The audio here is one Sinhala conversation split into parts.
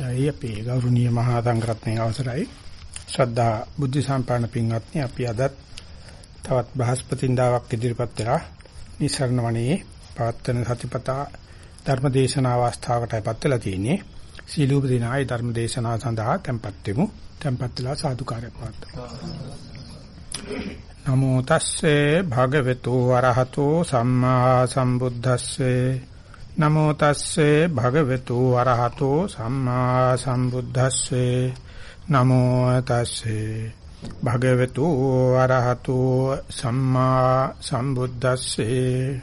දැයි අපේ ගෞරවනීය මහා සංඝරත්නයේ අවසරයි. ශ්‍රද්ධා බුද්ධ සම්පන්න පින්වත්නි අපි අදත් තවත් බ්‍රහස්පතින්දාවක් ඉදිරිපත් වෙලා නිසරණ වණේ පවත්වන සතිපතා ධර්මදේශනා අවස්ථාවකටපත් වෙලා තියෙන්නේ. සීලූප දිනායි ධර්මදේශනා සඳහා tempත් වෙමු. tempත් වෙලා සාදුකාරයක් පවත්වමු. නමෝ තස්සේ භගවතු වරහතෝ සම්මා සම්බුද්දස්සේ නමෝ තස්සේ භගවතු වරහතෝ සම්මා සම්බුද්දස්සේ. නමෝ තස්සේ භගවතු වරහතෝ සම්මා සම්බුද්දස්සේ.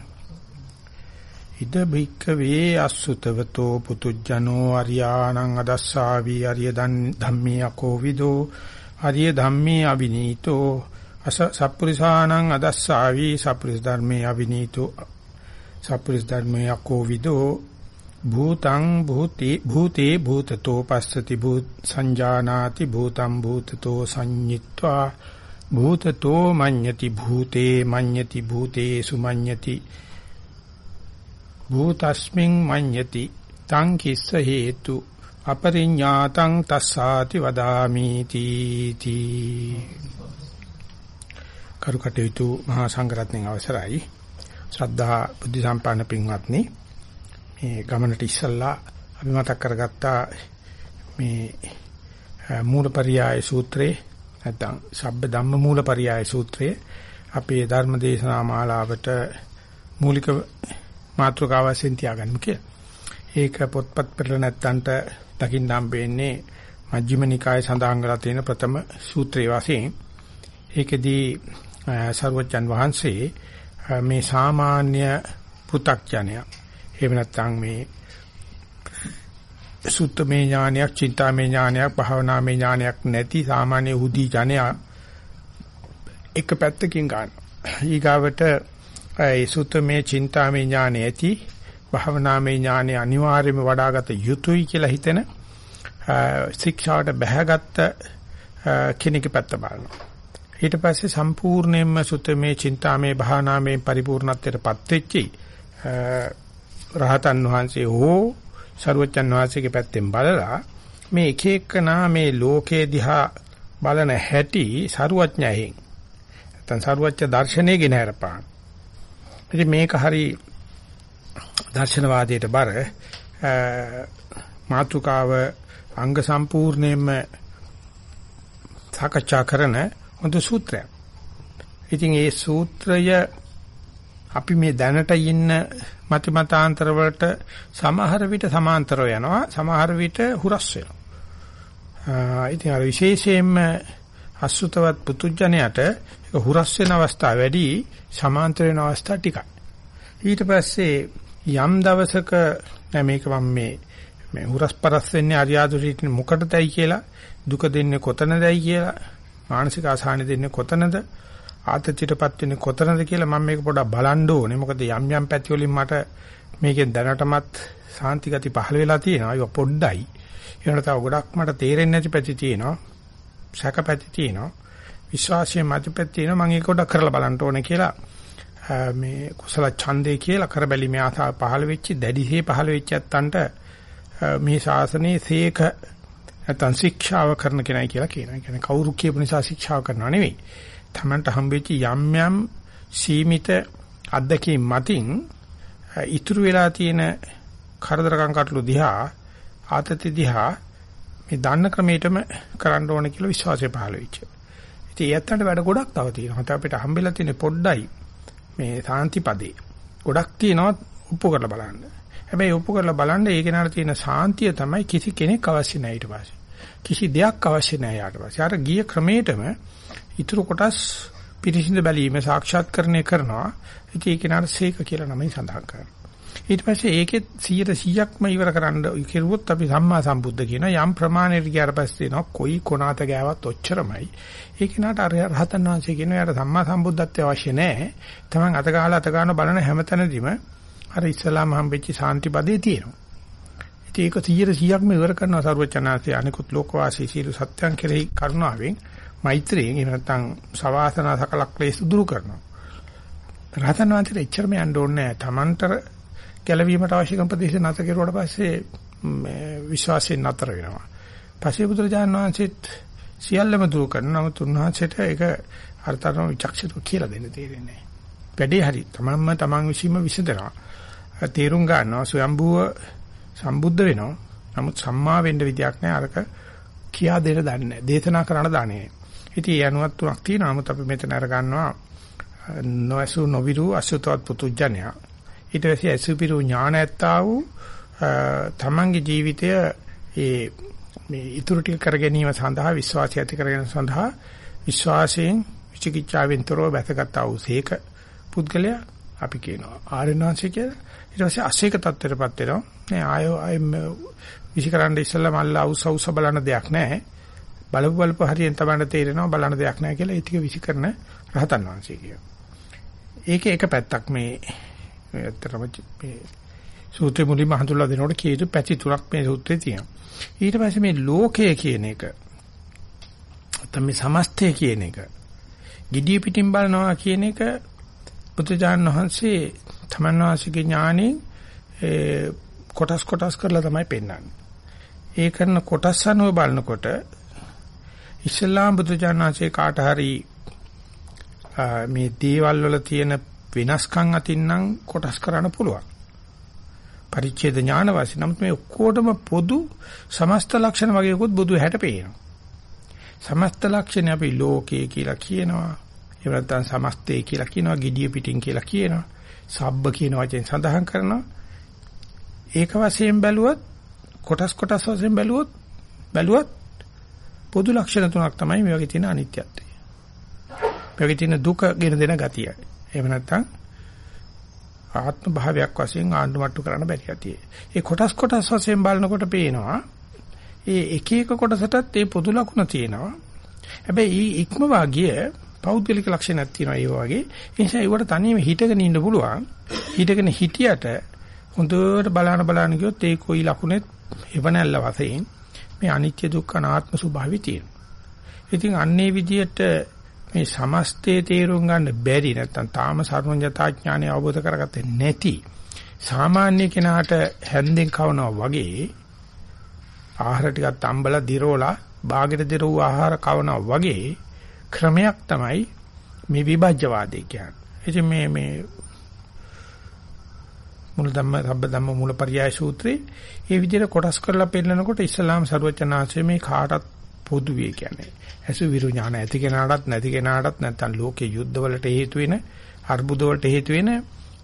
ඉද බික්කවේ අසුතවතෝ පුතුජනෝ අරියාණං අදස්සාවි අරිය ධම්මේ අකෝවිදෝ අරිය ධම්මේ අවිනීතෝ. අස සප්පුරිසාණං අදස්සාවි සප්පුරිස ධර්මේ අවිනීතෝ. සප්පුරිස ධර්මේ අකෝවිදෝ භූතං භූති භූතේ භූතතෝ පස්සති භූත සංජානාති භූතං භූතතෝ සංඤිත්වා භූතතෝ මඤ්ඤති භූතේ මඤ්ඤති භූතේසු මඤ්ඤති භූතස්මින් මඤ්ඤති තං කිස්ස හේතු අපරිඤ්ඤාතං තස්සාති වදාමි තීති. කරුකටේතු මහා සංඝරත්නයේ අවසරයි. ශ්‍රද්ධා බුද්ධ සම්පන්න පින්වත්නි මේ ගමනට ඉස්සල්ලා අපි මතක් කරගත්තා මේ මූලපරියාය සූත්‍රේ නැත්නම් සබ්බ ධම්ම මූලපරියාය සූත්‍රයේ අපේ ධර්ම දේශනා මාලාවට මූලික මාතෘකාව වශයෙන් තියාගන්න කියලා. ඒක පොත්පත් පෙරල නැත්තන්ට දකින්න හම්බෙන්නේ මජ්ක්‍ධිම නිකායේ සඳහන් කරලා තියෙන ප්‍රථම සූත්‍රයේ වශයෙන්. ඒකෙදී සර්වජන් වහන්සේ මේ සාමාන්‍ය පෘ탁ඥය එහෙම නැත්නම් මේ සුත්තමේ ඥානයක්, චින්තාමේ ඥානයක්, භාවනාමේ ඥානයක් නැති සාමාන්‍ය උදී ජනයා එක පැත්තකින් ගන්න. ඊගාවට ඒ සුත්තමේ චින්තාමේ ඥානෙ ඇති භාවනාමේ ඥානෙ අනිවාර්යයෙන්ම වඩාගත යුතුයි කියලා හිතෙන ශික්ෂාවට බැහැගත්ත කෙනෙක් පැත්ත බලනවා. ඊට පස්සේ සම්පූර්ණයෙන්ම සුත්තමේ චින්තාමේ භාවනාමේ පරිපූර්ණත්වයටපත් වෙච්චි රහතන් වහන්සේ හෝ සරුවච්චන් වහන්සේගේ පැත්තෙන් බලලා මේ එක එකනා මේ ලෝකේ දිහා බලන හැටි සරුවඥයෙන් නැත්නම් සරුවච්ච දර්ශනයේ ගෙන හරපාන. ඉතින් මේක හරි දර්ශනවාදයට බර මාතුකාව අංග සම්පූර්ණයෙන්ම සාකච්ඡා කරන හොඳ සූත්‍රයක්. ඉතින් ඒ සූත්‍රය අපි මේ දැනට ඉන්න මති මතාන්තර වලට සමහර විට සමාන්තරව යනවා සමහර විට හුරස් වෙනවා. ඉතින් අර විශේෂයෙන්ම අසුතවත් පුතුජණයට ඒක හුරස් වෙන අවස්ථා වැඩි සමාන්තර වෙන අවස්ථා ටිකයි. ඊට පස්සේ යම් දවසක මේක මම මේ මේ හුරස් පරස් වෙන්නේ අරියාදුරීට මොකටදයි කියලා දුක දෙන්නේ කොතනදයි කියලා මානසික ආසාහන දෙන්නේ කොතනද ආතතියටපත් වෙන්නේ කොතනද කියලා මම මේක පොඩ්ඩක් බලන්න ඕනේ. මොකද යම් යම් පැති වලින් මට මේකෙන් දැනටමත් සාන්ති ගති පහළ වෙලා තියෙනවා. ඒක පොඩ්ඩයි. ඒකට තව ගොඩක් මට තේරෙන්නේ නැති පැති තියෙනවා. සැක පැති තියෙනවා. විශ්වාසයේ මත පැති තියෙනවා. මම ඒක පොඩ්ඩක් කරලා බලන්න ඕනේ කියලා මේ කුසල ඡන්දේ කියලා කරබැලීමේ ආසාව පහළ වෙච්චි දැඩිසේ පහළ වෙච්ච ඇත්තන්ට මේ ශාසනයේ සීක නැත්නම් ශික්ෂාව කරන කෙනයි කියලා කියනවා. ඒ කියන්නේ කවුරු කියපු නිසා ශික්ෂාව කරනවා නෙවෙයි. තමන්ට හම්බෙච්ච යම් යම් සීමිත අත්දැකීම් මතින් ඉතුරු වෙලා තියෙන කරදරකම් කටළු දිහා ආතති දිහා මේ දන්න ක්‍රමයටම කරන්න ඕන කියලා විශ්වාසය පහළ වෙච්ච. ඉතින් ඒත්තන්ට වැඩ ගොඩක් තව තියෙනවා. හිත අපිට හම්බෙලා තියෙන පොඩ්ඩයි මේ සාන්තිපදේ. ගොඩක් තියෙනවා උපු කරලා බලන්න. හැබැයි උපු කරලා බලන්න ඒ කෙනාට තියෙන සාන්තිය තමයි කිසි කෙනෙක් අවශ්‍ය නැහැ ඊට පස්සේ. කිසි දෙයක් අවශ්‍ය නැහැ යාට පස්සේ. අර ගිය ක්‍රමයටම ඊටු කොටස් පිරිසිදු බැලීම සාක්ෂාත්කරණය කරනවා. ඉතින් ඒක නාර සීක කියලා නමයි සඳහන් කරනවා. ඊට පස්සේ ඒකෙත් 100%ක්ම ඉවර කරන්න කෙරුවොත් අපි සම්මා සම්බුද්ධ කියන යම් ප්‍රමාණයකට ගියාට පස්සේ එනවා කොයි කොනාත ගෑවත් ඔච්චරමයි. ඒක නාට අර රහතන් වහන්සේ කියන යාට සම්මා සම්බුද්ධත්වය අවශ්‍ය නැහැ. තමන් අත ගහලා අත ගන්න බලන හැමතැනදීම අර ඉස්ලාම හම්බෙච්ච සාන්තිපදේ තියෙනවා. ඉතින් ඒක 100%ක්ම ඉවර කරනවා සරුවචනාසේ අනිකුත් ලෝකවාසී සීල සත්‍යං කෙරෙහි කරුණාවෙන් මෛත්‍රියෙන් එහෙම නැත්නම් සවාසනා සකලක් ක්ලේශ දුරු කරනවා. රහතන් වහන්සේට එච්චරම යන්න ඕනේ නැහැ. Tamanට ගැලවීමට අවශ්‍ය කරන ප්‍රදේශ නැත කෙරුවට පස්සේ විශ්වාසයෙන් නතර වෙනවා. පස්සේ බුදුරජාණන් වහන්සේත් සියල්ලම දුරු කරන නමුත් උන්වහන්සේට ඒක අර්ථතරම විචක්ෂිතව කියලා දෙන්න තේරෙන්නේ නැහැ. වැඩේ හරි. තමන්ම තමන් විසීම විසඳනවා. තේරුම් ගන්නවා ස්වයම්බුව සම්බුද්ධ වෙනවා. නමුත් සම්මා වෙන්න විදියක් නැහැ. අරක කියා දෙන්න දන්නේ නැහැ. දේශනා කරන්න දන්නේ නැහැ. ඉතින් ඒ අනුවත් තුනක් තියෙනවා. නමුත් අපි මෙතන අර ගන්නවා නොඇසු නොවිරු අසුතවත් පුතුජණයා. ඊට පස්සේ ඇසුපිරු ඥාන ඇත්තා වූ තමන්ගේ ජීවිතය ඒ මේ ඉතුරු ටික කර ගැනීම සඳහා විශ්වාසය ඇති කර ගැනීම සඳහා විශ්වාසයෙන් විචිකිච්ඡාවෙන් තොරව බැසගත් ආ වූ සීක පුද්ගලයා අපි කියනවා ආර්යනාංශය කියලා. ඊට පස්සේ අසීක තත්ත්වයටපත් වෙනවා. නේ ආයෝ ආය විසිකරන්න ඉස්සෙල්ලා මල්ල අවුස් අවුස් බලන දෙයක් නැහැ. බලපු බලපු හරියෙන් තමයි තේරෙනවා බලන දෙයක් නැහැ කියලා ඒ ටික විසිකරන රහතන් වහන්සේ කියනවා. ඒකේ එක පැත්තක් මේ ඇත්තටම මේ සූත්‍රෙ මුලින්ම හඳුල්ලා දෙනකොට කීයුතු පැති තුනක් මේ සූත්‍රේ තියෙනවා. ඊට පස්සේ මේ ලෝකය කියන එක නැත්නම් මේ සමස්තය කියන එක gediy pitin බලනවා කියන එක බුදුජාන විශ්වසේ තමන් වාසිකේ ඥානෙ කොටස් කොටස් කරලා තමයි පෙන්වන්නේ. ඒ කරන කොටස් අනුව බලනකොට ඉස්ලාම් බුදුජානනාංශේ කාට හරි මේ දේවල් වල තියෙන වෙනස්කම් අතින්නම් කොටස් කරන්න පුළුවන්. පරිච්ඡේද ඥාන වශයෙන් නමුත් මේ ඔක්කොටම පොදු සමස්ත ලක්ෂණ වගේකුත් බුදු හැට පේනවා. සමස්ත ලක්ෂණ අපි ලෝකේ කියලා කියනවා. එහෙම නැත්නම් සමස්තේ කියලා කියනවා, gediya pitin කියලා කියනවා. සබ්බ කියන වචෙන් සඳහන් කරනවා. ඒක වශයෙන් බැලුවොත් කොටස් කොටස් වශයෙන් බැලුවොත් බැලුවත් පොදු ලක්ෂණ තුනක් තමයි මේ වගේ තියෙන අනිත්‍යත්වය. මේ වගේ තියෙන දුක ගෙන දෙන ගතිය. එහෙම නැත්නම් ආත්ම භාවයක් වශයෙන් ආණ්ඩුමට්ටු කරන්න බැරි ගතිය. ඒ කොටස් කොටස් වශයෙන් බලනකොට පේනවා ඒ එක එක කොටසටත් ඒ පොදු ලක්ෂණ තියෙනවා. හැබැයි ඉක්ම වාගිය පෞද්ගලික ලක්ෂණක් තියෙනවා ඒ වගේ. ඒ නිසා ඒවට තනියම හිටගෙන ඉන්න පුළුවන්. හිටගෙන හිටියට හොඳට බලන බලන ගියොත් ඒ කොයි ලකුණෙත් එවනැල්ල වශයෙන් මේ අනිත්‍ය දුක්ඛ අනාත්ම ස්වභාවය තියෙනවා. ඉතින් අන්නේ විදියට මේ සමස්තයේ තේරුම් ගන්න බැරි නැත්නම් තාම සර්වඥතා ඥානය අවබෝධ කරගත්තේ නැති සාමාන්‍ය කෙනාට හැන්දෙන් කවනවා වගේ ආහාර ටිකක් තම්බලා දිරෝලා බාගෙට දිරවු ආහාර කවනවා වගේ ක්‍රමයක් තමයි මේ විභජ්‍යවාදය කියන්නේ. ඉතින් මේ මේ මුල ධම්ම සබ්බ ධම්ම මූලපරියාය සූත්‍රේ ඒ විදිහට කොටස් කරලා පෙන්නකොට ඉස්ලාම් සර්වචනාංශයේ මේ කාටත් පොදුවේ කියන්නේ. ඇසු විරු ඥාන ඇති කෙනාටත් නැති කෙනාටත් නැත්තම් ලෝකේ යුද්ධවලට හේතු වෙන අර්බුද වලට හේතු වෙන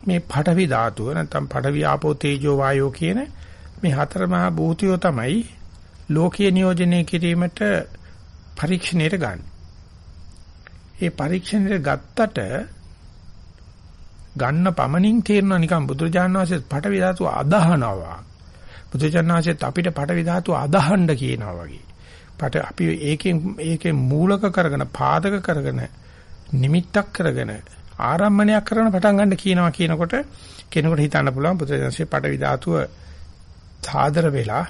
මේ පඨවි ධාතුව නැත්තම් පඨවි ආපෝ තේජෝ වායෝ කියන මේ හතර මහා භූතියෝ තමයි ලෝකීය නියෝජනය කිරීමට පරීක්ෂණයට ගන්න. ඒ පරීක්ෂණයට ගත්තට ගන්න පමණින් තේරෙනවා නිකන් බුදුරජාණන් වහන්සේ පටවි ධාතුව අදහනවා. බුදුරජාණන් වහන්සේත් අපිට පටවි ධාතුව අදහන්න කියනවා වගේ. පට අපි ඒකෙන් ඒකේ මූලක කරගෙන පාදක කරගෙන නිමිත්තක් කරගෙන ආරම්මණයක් කරන පටන් ගන්න කියනවා කියනකොට කෙනෙකුට හිතන්න පුළුවන් බුදුරජාණන්සේ පටවි ධාතුව සාදර වෙලා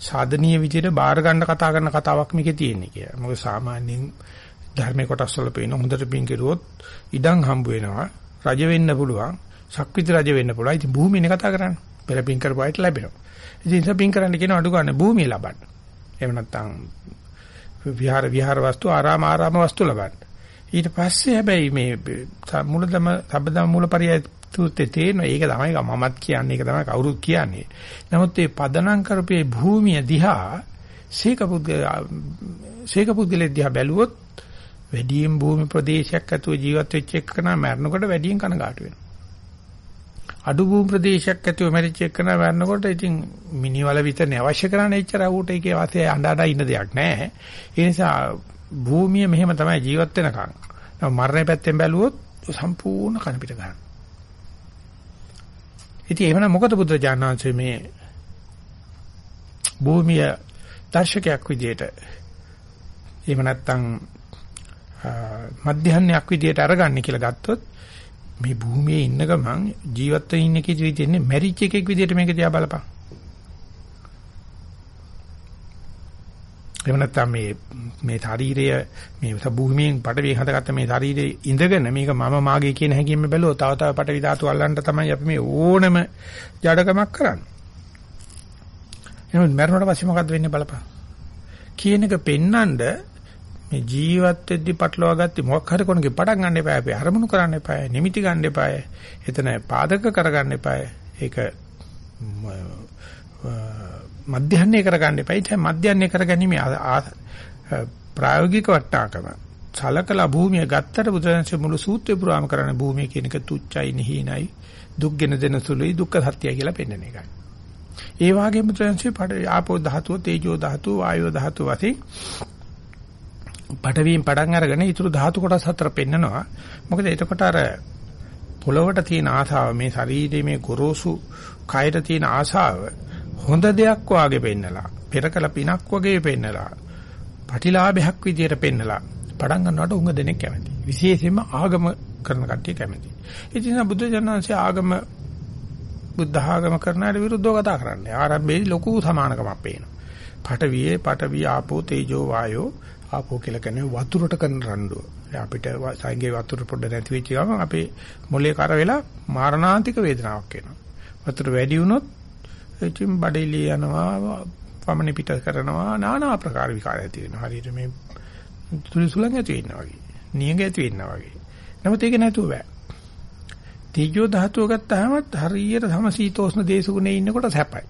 සාධනීය විදිහට බාර ගන්න කතා කරන කතාවක් මේකේ තියෙන්නේ කියලා. මොකද සාමාන්‍යයෙන් ධර්මයේ කොටස් වල පේන හොඳට පින් කෙරුවොත් ඉඩම් හම්බ වෙනවා. රජ වෙන්න පුළුවන්. ශක්විත රජ වෙන්න පුළුවන්. ඉතින් භූමියනේ කතා කරන්නේ. පෙර පින් කරපු අයට ලැබෙනවා. ඉතින් ඒක පින් කරන්න කියන අඩු ගන්න භූමිය ලබන්න. එහෙම නැත්නම් විහාර විහාර වස්තු ආරාම ආරාම වස්තු ලබන්න. ඊට පස්සේ හැබැයි මේ මුලදම සබ්බදම මූලපරියය තුත්තේ තේන ඒක තමයි මමත් කියන්නේ ඒක තමයි කවුරුත් කියන්නේ. නමුත් මේ පදනම් කරපේ භූමිය දිහා සීක පුද්ගල සීක පුද්ගලෙ දිහා බැලුවොත් වැඩියෙන් භූමි ප්‍රදේශයක් ඇතුව ජීවත් වෙච්ච එකනා මැරෙනකොට වැඩියෙන් කනගාටු වෙනවා. අඩු භූමි ප්‍රදේශයක් ඇතුව මැරිච්ච එකනා මැරෙනකොට ඉතින් මිනිවල විතරනේ අවශ්‍ය කරන්නේ එච්චර ඌට ඒකේ වාසිය අඬ අඬ ඉන්න දෙයක් නැහැ. ඒ නිසා භූමිය මෙහෙම තමයි ජීවත් වෙනකන්. මරණය පැත්තෙන් බැලුවොත් සම්පූර්ණ කන පිට ගන්නවා. ඉතින් එහෙනම් මොකද බුදුරජාණන් මේ භූමිය දර්ශකයක් විදියට එහෙම නැත්නම් මධ්‍යහන්නයක් විදියට අරගන්නේ කියලා ගත්තොත් මේ භූමියේ ඉන්න ගමන් ජීවත් වෙ ඉන්න කීදී තියෙන්නේ මැරිච් එකෙක් විදියට මේක දිහා බලපන්. එහෙම නැත්නම් මේ මේ ශරීරය මේ භූමියෙන් පඩවිය හදගත්ත මේ ශරීරයේ ඉඳගෙන මේක මම මාගේ කියන හැඟීම බැලුවොත් තව තව පඩවි ධාතු අල්ලන්න තමයි අපි මේ ඕනම ජඩකමක් කරන්නේ. එහෙනම් මරණයට පස්සේ මොකද්ද වෙන්නේ බලපන්. කියන එක පෙන්නඳ මේ ජීවත් වෙද්දි පටලවා ගත්තේ මොකක් හරි කෙනෙක්ගේ පටන් ගන්න එපා. අපි අරමුණු කරන්න එපා. නිමිති ගන්න එපා. එතන පාදක කරගන්න එපා. ඒක මධ්‍යහන්නේ කරගන්න එපා. ඒ මධ්‍යහන්නේ කරගැනීමේ ප්‍රායෝගික වටාකම සලකලා භූමිය ගත්තට බුදුරජාණන්සේ මුළු සූත්‍රය පුරාම කරන්නේ භූමිය කියන එක තුච්චයි නිහිනයි දුක්ගෙන දෙන සුළුයි දුක්ඛ සත්‍යය කියලා පෙන්වන එකයි. ඒ වගේම බුදුරජාණන්සේ පඩ ආපෝ ධාතුව තේජෝ ධාතුව වායෝ ධාතුව වශයෙන් පඩවියෙන් පටන් අරගෙන ඊටු ධාතු කොටස් හතර පෙන්නනවා. මොකද එතකොට අර පොළවට තියෙන ආසාව මේ ශරීරයේ මේ ගොරෝසු කයට තියෙන ආසාව හොඳ දෙයක් වාගේ පෙන්නලා පෙරකල පිනක් වගේ පෙන්නලා ප්‍රතිලාභයක් විදියට පෙන්නලා පටන් ගන්නවට උඟ දෙනෙක් කැමති. විශේෂයෙන්ම ආගම කරන කට්ටිය කැමති. ඉතින් බුද්ධ ජනනාංශයේ ආගම බුද්ධ ආගම කරනාට විරුද්ධව කතා කරන්නේ. ආරම්භයේදී ලොකු සමානකමක් පේනවා. පඨවියේ පඨවි ආපෝ තේජෝ වායෝ ආපෝ කියලා කියන්නේ වතුරට කරන රණ්ඩුව. අපිට සංගේ වතුර පොඩ්ඩ නැති වෙච්ච ගමන් අපේ මොලේ කර වෙලා මාරණාන්තික වේදනාවක් එනවා. වතුර වැඩි වුණොත් ඉතින් බඩේලිය යනවා, වමනේ පිට කරනවා, নানা ආකාර විකාර ඇති වෙනවා. හරියට මේ තුලිසුලන් ඇති වෙනවා වගේ. නියඟ ඇති වෙනවා වගේ. නමුත් ඒක නැතුව බෑ. තීජෝ ධාතුව ගත්තාම හරියට සමශීතෝෂ්ණ දේශගුණේ ඉන්නකොට සැපයි.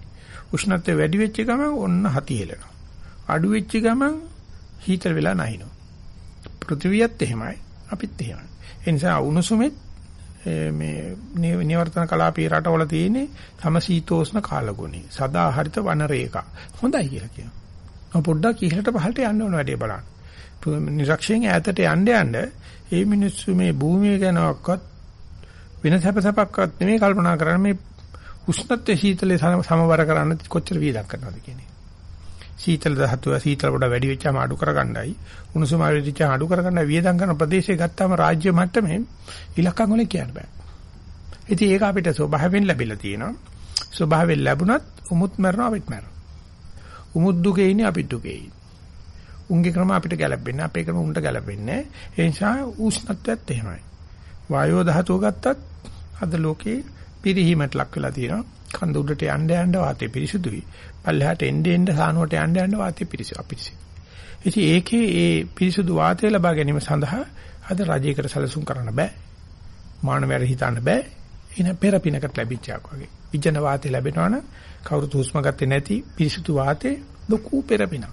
උෂ්ණත්වය වැඩි වෙච්ච ගමන් ඔන්න හති හෙලනවා. අඩු වෙච්ච ගමන් හීතල වෙලා නැහිනවා. පෘථිවියත් එහෙමයි අපිත් එහෙමයි. ඒ නිසා උණුසුමෙත් මේ නිවර්තන කලාපී රටවල තියෙන්නේ සමශීතෝෂ්ණ කාලගුණේ. සදා හරිත වන රේඛා. හොඳයි කියලා කියනවා. පොඩ්ඩක් ඉහළට පහළට යන්න ඕන වැඩේ බලන්න. නිරක්ෂයෙන් ඈතට යන්න යන්න ඒ මිනිස්සු මේ භූමිය ගැනවත් වෙන සැපසපක්වත් නෙමෙයි කල්පනා කරන්නේ මේ උෂ්ණත්වයේ සීතලේ සමවර කරන්න කොච්චර වීදක් කරනවද කියන එක. සීතල ධාතුව සීතල කොට වැඩි වෙච්චාම අඩු කරගන්නයි උණුසුම වැඩි වෙච්චාම අඩු කරගන්නයි වියදම් කරන ප්‍රදේශය ගත්තාම රාජ්‍ය මට්ටමේ ඉලක්කම් වලින් කියන්න බෑ. ඉතින් ඒක අපිට ස්වභාවයෙන් ලැබිලා තියෙනවා. ස්වභාවයෙන් ලැබුණත් උමුත් මරනවා අපිට මරනවා. උමුත් දුකේ ඉන්නේ අපිට දුකේ ඉන්නේ. උන්ගේ ක්‍රම අපිට ගැලපෙන්නේ අපේ ක්‍රම උන්ට ගැලපෙන්නේ ඒ නිසා උෂ්ණත්වයත් එහෙමයි වායෝ ධාතුව ගත්තත් අද ලෝකේ පිරිහීමට ලක් වෙලා තියෙනවා කඳ උඩට යන්න යන්න වාතය පිරිසුදුයි. පල්ලෙහාට එන්න එන්න සානුවට යන්න යන්න වාතය පිරිසු අපිරිසි ඉතින් ඒකේ ඒ පිරිසුදු වාතය ලබා ගැනීම සඳහා අද රජයකට සැලසුම් කරන්න බෑ. මානවයර හිතන්න බෑ. එන පෙරපිනකට ලැබිච්චාක් වගේ. විජන වාතය ලැබෙනවනම් කවුරුත් හුස්ම ගත්තේ නැති පිරිසුදු වාතේ ලොකු පෙරපිනක්.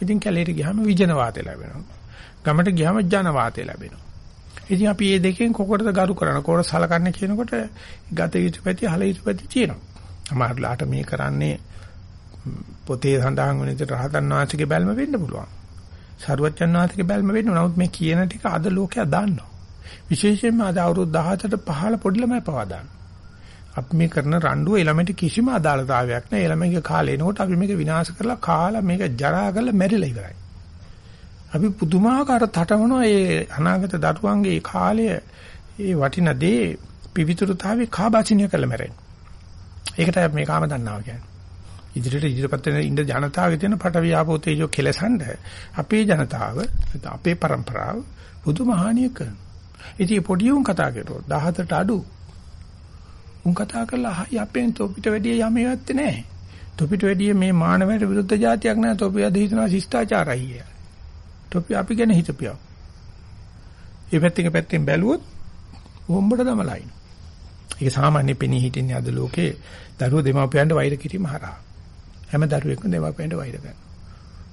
ඉතින් කැලේට ගියාම විජන වාතය ලැබෙනවා. ගමට ගියාම ජන වාතය ලැබෙනවා. ඉතින් අපි මේ දෙකෙන් කොකටද ගරු කරන කොහොමද සලකන්නේ කියනකොට ගත යුතු පැති හල යුතු පැති තියෙනවා. අමාරුලාට මේ කරන්නේ පොතේ සඳහන් වෙන විදිහට රහතන් වහන්සේගේ බැල්ම වෙන්න පුළුවන්. සරුවච්චන් වහන්සේගේ බැල්ම වෙන්න නමුත් මේ කියන ටික අද ලෝකයා දන්නවා. විශේෂයෙන්ම අද අවුරුදු 17ට පහළ පොඩි ළමයි පවා දන්නවා. අපි මේ කරන රණ්ඩුව ළමයට කිසිම අදාළතාවයක් නැහැ. ළමයිගේ කාලේ එනකොට අපි මේක විනාශ කරලා කාලා මේක ජරා කරලා මැරිලා ඉවරයි. අපි පුදුමාකාර තටමනවා මේ අනාගත දරුවන්ගේ කාලය ඒ වටින දේ පිවිතුරුතාවේ කාබාචිනිය කරලා මැරෙන. ඒකට මේ කාම දන්නවා කියන්නේ. ඉදිරියට ඉදිරියපත් වෙන ඉන්න ජනතාවගේ තියෙන පටවිය ආපෝ තේජෝ කෙලසන්ඩ අපේ ජනතාව අපේ પરම්පරාව බුදුමහානිය කරන. ඉතින් පොඩි උන් කතා කරුවෝ 17ට අඩු. උන් කතා කරලා හයි අපෙන් තොපිට වැඩිය යමෙවත්තේ නැහැ. තොපිට වැඩිය මේ මානවයට විරුද්ධ જાතියක් නැහැ. තොපි අද හිතනවා ශිෂ්ටාචාරයි කියලා. තොපි අපි ගැන හිතපියව. ඒ පැත්තක පැත්තෙන් බැලුවොත් හොම්බට දමලයින. ඒක සාමාන්‍ය පෙනී හිටින්නේ අද ලෝකේ දරුවෝ දෙමාපියන්ට වෛර කිරීම හරහා. හැම දරුවෙක්ම දෙමාපියන්ට වෛර කරනවා.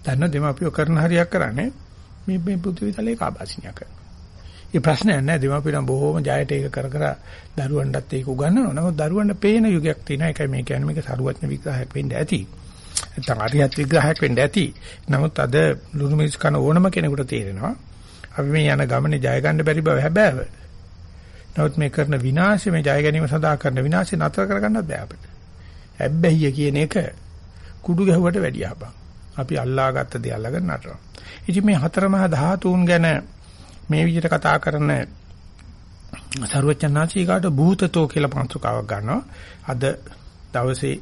දන්න දෙමාපියෝ කරන හරියක් කරන්නේ මේ මේ පුදුවිතලේ කාබාසිනිය කරනවා. ඒ ප්‍රශ්නයක් නෑ දෙමාපියන් බොහෝම ජයට ඒක කර කර දරුවන්ටත් ඒක උගන්වනවා. නමුත් දරුවන්ට පේන යුගයක් තියෙනවා. ඒකයි මේ කියන්නේ මේක සරුවත්න විග්‍රහයක් වෙන්න ඇති. නැත්නම් අරියත් විග්‍රහයක් වෙන්න ඇති. නමුත් අද ලුණු මිස් කන ඕනම කෙනෙකුට තේරෙනවා. අපි මේ යන ගමනේ ජය ගන්න බැරි බව හැබෑව. නමුත් මේ කරන විනාශය මේ ජය ගැනීම සඳහා කරන විනාශය නතර කරගන්නත් බෑ අපිට. හැබැයි කියන එක කුඩු ගැහුවට වැඩිය හපක්. අපි අල්ලාගත්ත දේ අල්ලගෙන නටනවා. ඉතින් මේ හතර මහා ධාතුන් ගැන මේ විදිහට කතා කරන සරුවචනාචීකාට භූතතෝ කියලා මාතෘකාවක් ගන්නවා. අද දවසේ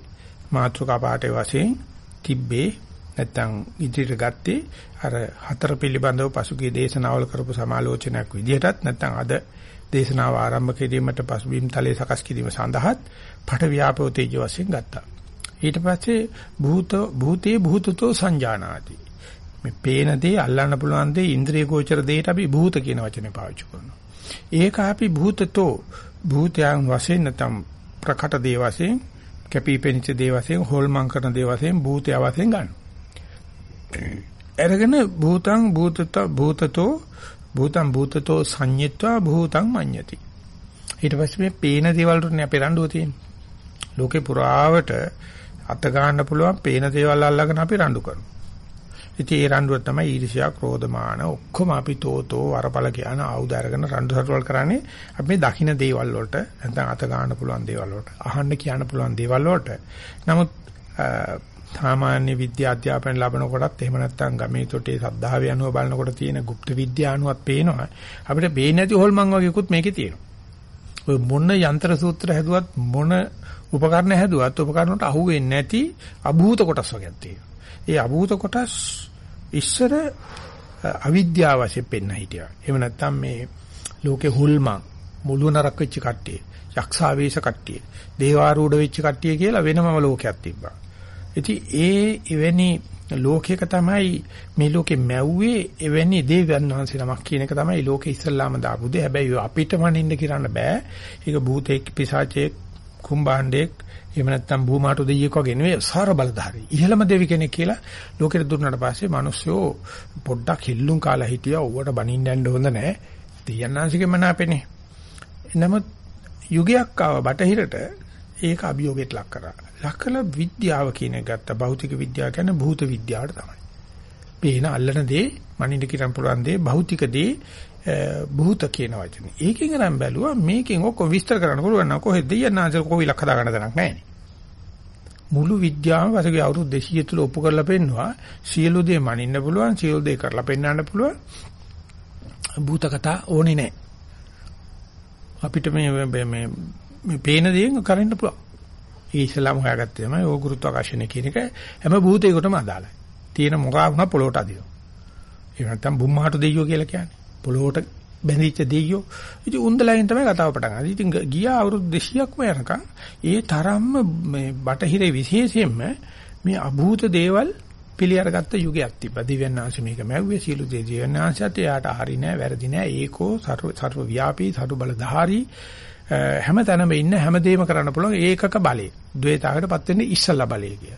මාතෘකා පාඩේ වශයෙන් තිබ්බේ නැත්තම් ඉදිරියට ගත්තේ අර හතර පිළිබඳව පසුගිය දේශනාවල කරපු සමාලෝචනයක් විදිහටත් නැත්තම් අද දේශනාව ආරම්භ කිරීමට පසුබිම් තලයේ සකස් කිරීම සඳහාත් පට ව්‍යාපෝ තේජ වශයෙන් ගත්තා. ඊට පස්සේ භූත භූතේ භූතතෝ සංජානාති. මේ පේන දේ අල්ලන්න පුළුවන් දේ ඉන්ද්‍රිය ගෝචර දෙයට අපි භූත කියන වචනේ පාවිච්චි කරනවා. ඒක අපි භූතතෝ භූතයන් වශයෙන් නැත්නම් ප්‍රකට දේ වශයෙන් කැපිපෙනිච්ච දේ වශයෙන් හොල්මන් කරන දේ වශයෙන් භූතය වශයෙන් ගන්න. අරගෙන භූතං භූතත භූතතෝ භූතං භූතතෝ සංඤිත්වා භූතං මඤ්ඤති. ඊට පස්සේ මේ පේන දේවල් වලනේ අපේ රණ්ඩුව තියෙන්නේ. ලෝකේ පුරාවට අත ගන්න පුළුවන් පේන දේවල් අල්ලගෙන අපි රණ්ඩු කරනවා. ඉතින් ඒ රණ්ඩුව තමයි ඊර්ෂ්‍යා, ක්‍රෝධමාන ඔක්කොම අපි තෝතෝ වරපල කියන ආයුධ අරගෙන රණ්ඩු සටවල් කරන්නේ අපි මේ දකින්න දේවල් වලට නැත්නම් අත ගන්න පුළුවන් දේවල් වලට අහන්න කියන්න පුළුවන් දේවල් වලට. නමුත් සාමාන්‍ය විද්‍යා අධ්‍යාපන ලැබන කොටත් එහෙම නැත්නම් ගමේ තොටේ සද්ධාවේ අනුව බලනකොට තියෙන গুপ্ত විද්‍යානුවත් පේනවා අපිට පේන්නේ නැති හොල්මන් වගේකුත් මේකේ තියෙනවා. ඔය මොන යන්ත්‍ර සූත්‍ර හැදුවත් මොන උපකරණ හැදුවත් උපකරණ වලට අහුවෙන්නේ නැති අභූත කොටස් වර්ගයක් තියෙනවා. ඒ අභූත කොටස් ඉස්සර අවිද්‍යාව වශයෙන් පෙන්න හිටියා. එහෙම නැත්නම් මේ ලෝකේ හුල්මන් මුළු නරක වෙච්ච කට්ටිය, යක්ෂාවේශ කට්ටිය, දේවාරූඪ වෙච්ච කට්ටිය කියලා වෙනමම ලෝකයක් තිබ්බා. ඉතින් ඒ එවැනි ලෝකයක තමයි මේ ලෝකෙ මැව්වේ එවැනි දේවයන් වහන්සේ නමක් කියන එක තමයි ලෝකෙ ඉස්සල්ලාම දාපු දේ. හැබැයි අපිට මනින්න කිරන්න බෑ. ඒක භූතෙක් පිසාචෙක් කුම්බාණ්ඩෙක් එහෙම නැත්නම් භූමාටු දෙයියෙක් වගේ නෙවෙයි සාර බලධාරී. ඉහළම දෙවි කෙනෙක් කියලා ලෝකෙට දුන්නාට පස්සේ මිනිස්සු පොඩ්ඩක් හිල්ලුම් කාලා හිටියා. ඌවට බනින්න යන්න හොඳ නැහැ. දෙයන්නාංශිකෙම මනාපෙනේ. නමුත් යුගයක් ආව බටහිරට ඒක අභියෝගයට ලක් කරා. ලක්කල විද්‍යාව කියන එක ගත්ත භෞතික විද්‍යාව කියන්නේ භූත විද්‍යාවට තමයි. පේන අල්ලන දේ මනින්න කිරන් පුළුවන් දේ භෞතික දේ භූත කියන වචනේ. ඒකෙන් අරන් බැලුවා මේකෙන් ඔක්කොම විස්තර කරන්න පුළුවන් නම් කොහෙද දෙයන්නාන්සේ කොවිලක් හදා ගන්න දණක් නැහැ මුළු විද්‍යාවම වසගේ අවුරුදු 200 තුල ඔප්පු කරලා පෙන්නවා සියලු දේ මනින්න පුළුවන් සියලු දේ කරලා පෙන්වන්න පුළුවන් භූත කතා ඕනේ නැහැ. අපිට මේ මේ මේ පේන දේෙන් කරන්න පුළුවන්. ඒ ඉස්ලාම හොයාගත්තේ තමයි ඕ ගුරුත්වාකර්ෂණය කියන එක හැම භූතයකටම අදාළයි. තියෙන මොකා වුණා පොළොවට අදිනවා. ඒ නැත්තම් බුම්මහට දෙයියෝ කියලා කියන්නේ. පොළොවට බැඳිච්ච දෙයියෝ. ඉතින් උන්දලයින් තමයි කතාව පටන් ගන්නේ. ඉතින් ගියා අවුරුදු 200ක්ම යනකම් ඒ තරම්ම මේ බටහිරේ විශේෂයෙන්ම මේ අභූත දේවල් පිළි අරගත්ත යුගයක් තිබ්බා. දිව්‍යඥාංශ මේක මැව්වේ සියලු දේ දිව්‍යඥාංශත් එයාට හරි නෑ වැරදි නෑ ඒකෝ සර්ව සර්ව ව්‍යාපී සර්ව බලධාරී හැම තැනම ඉන්න හැමදේම කරන්න පුළුවන් ඒකක බලය. ද්වේතාවකටපත් වෙන්නේ ඉස්සලා බලය කිය.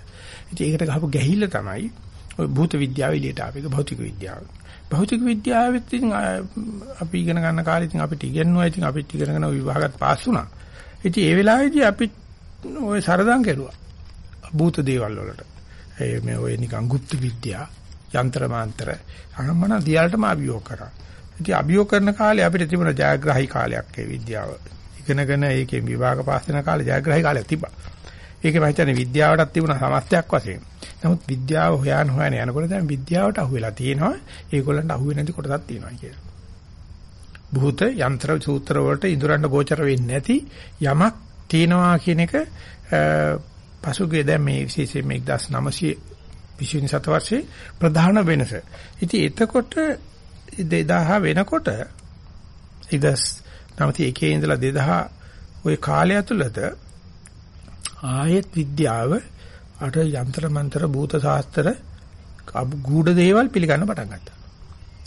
ඉතින් ඒකට ගහපු ගැහිල්ල තමයි ඔය භූත විද්‍යාව එළියට ආපේක භෞතික විද්‍යාව. භෞතික විද්‍යාවෙත් ඉතින් අපි ඉගෙන ගන්න කාලේ ඉතින් අපිට ඉගෙනුවා ඉතින් අපිත් ඉගෙනගෙන විභාගات පාස් වුණා. ඉතින් ඒ වෙලාවේදී අපි ওই සරදම් කෙරුවා. භූත දේවල් වලට. ඒ මේ ඔය නිකන් গুপ্ত විද්‍යා, යంత్ర මාන්ත්‍ර අනම්මන දියලටම අභියෝග කරා. ඉතින් අභියෝග කරන කාලේ අපිට තිබුණ ජයග්‍රහී කාලයක් ඒ විද්‍යාව. ඉගෙනගෙන ඒකේ විභාග පාස් වෙන කාලේ ජයග්‍රහී කාලයක් තිබ්බා. ඒකේ මම හිතන්නේ විද්‍යාවටත් තිබුණා සමස්තයක් වශයෙන්. නමුත් විද්‍යාව හොයන හොයන යනකොට දැන් විද්‍යාවට අහුවෙලා තියෙනවා. ඒගොල්ලන්ට අහුවෙන්නේ නැති කොටසක් තියෙනවා කියලා. භූත යන්ත්‍ර සූත්‍ර වලට ඉදරන්න ගෝචර වෙන්නේ නැති යමක් තියෙනවා කියන එක පසුගිය දැන් මේ විශේෂයෙන් 1927 වර්ෂයේ ප්‍රධාන වෙනස. ඉතින් එතකොට 2000 වෙනකොට නමුත් එකේ ඉඳලා 2000 ওই කාලය ඇතුළත ආයත් විද්‍යාව අර යంత్ర මන්ත්‍ර භූත ශාස්ත්‍ර ගුඩ දේවල් පිළිගන්න පටන් ගත්තා.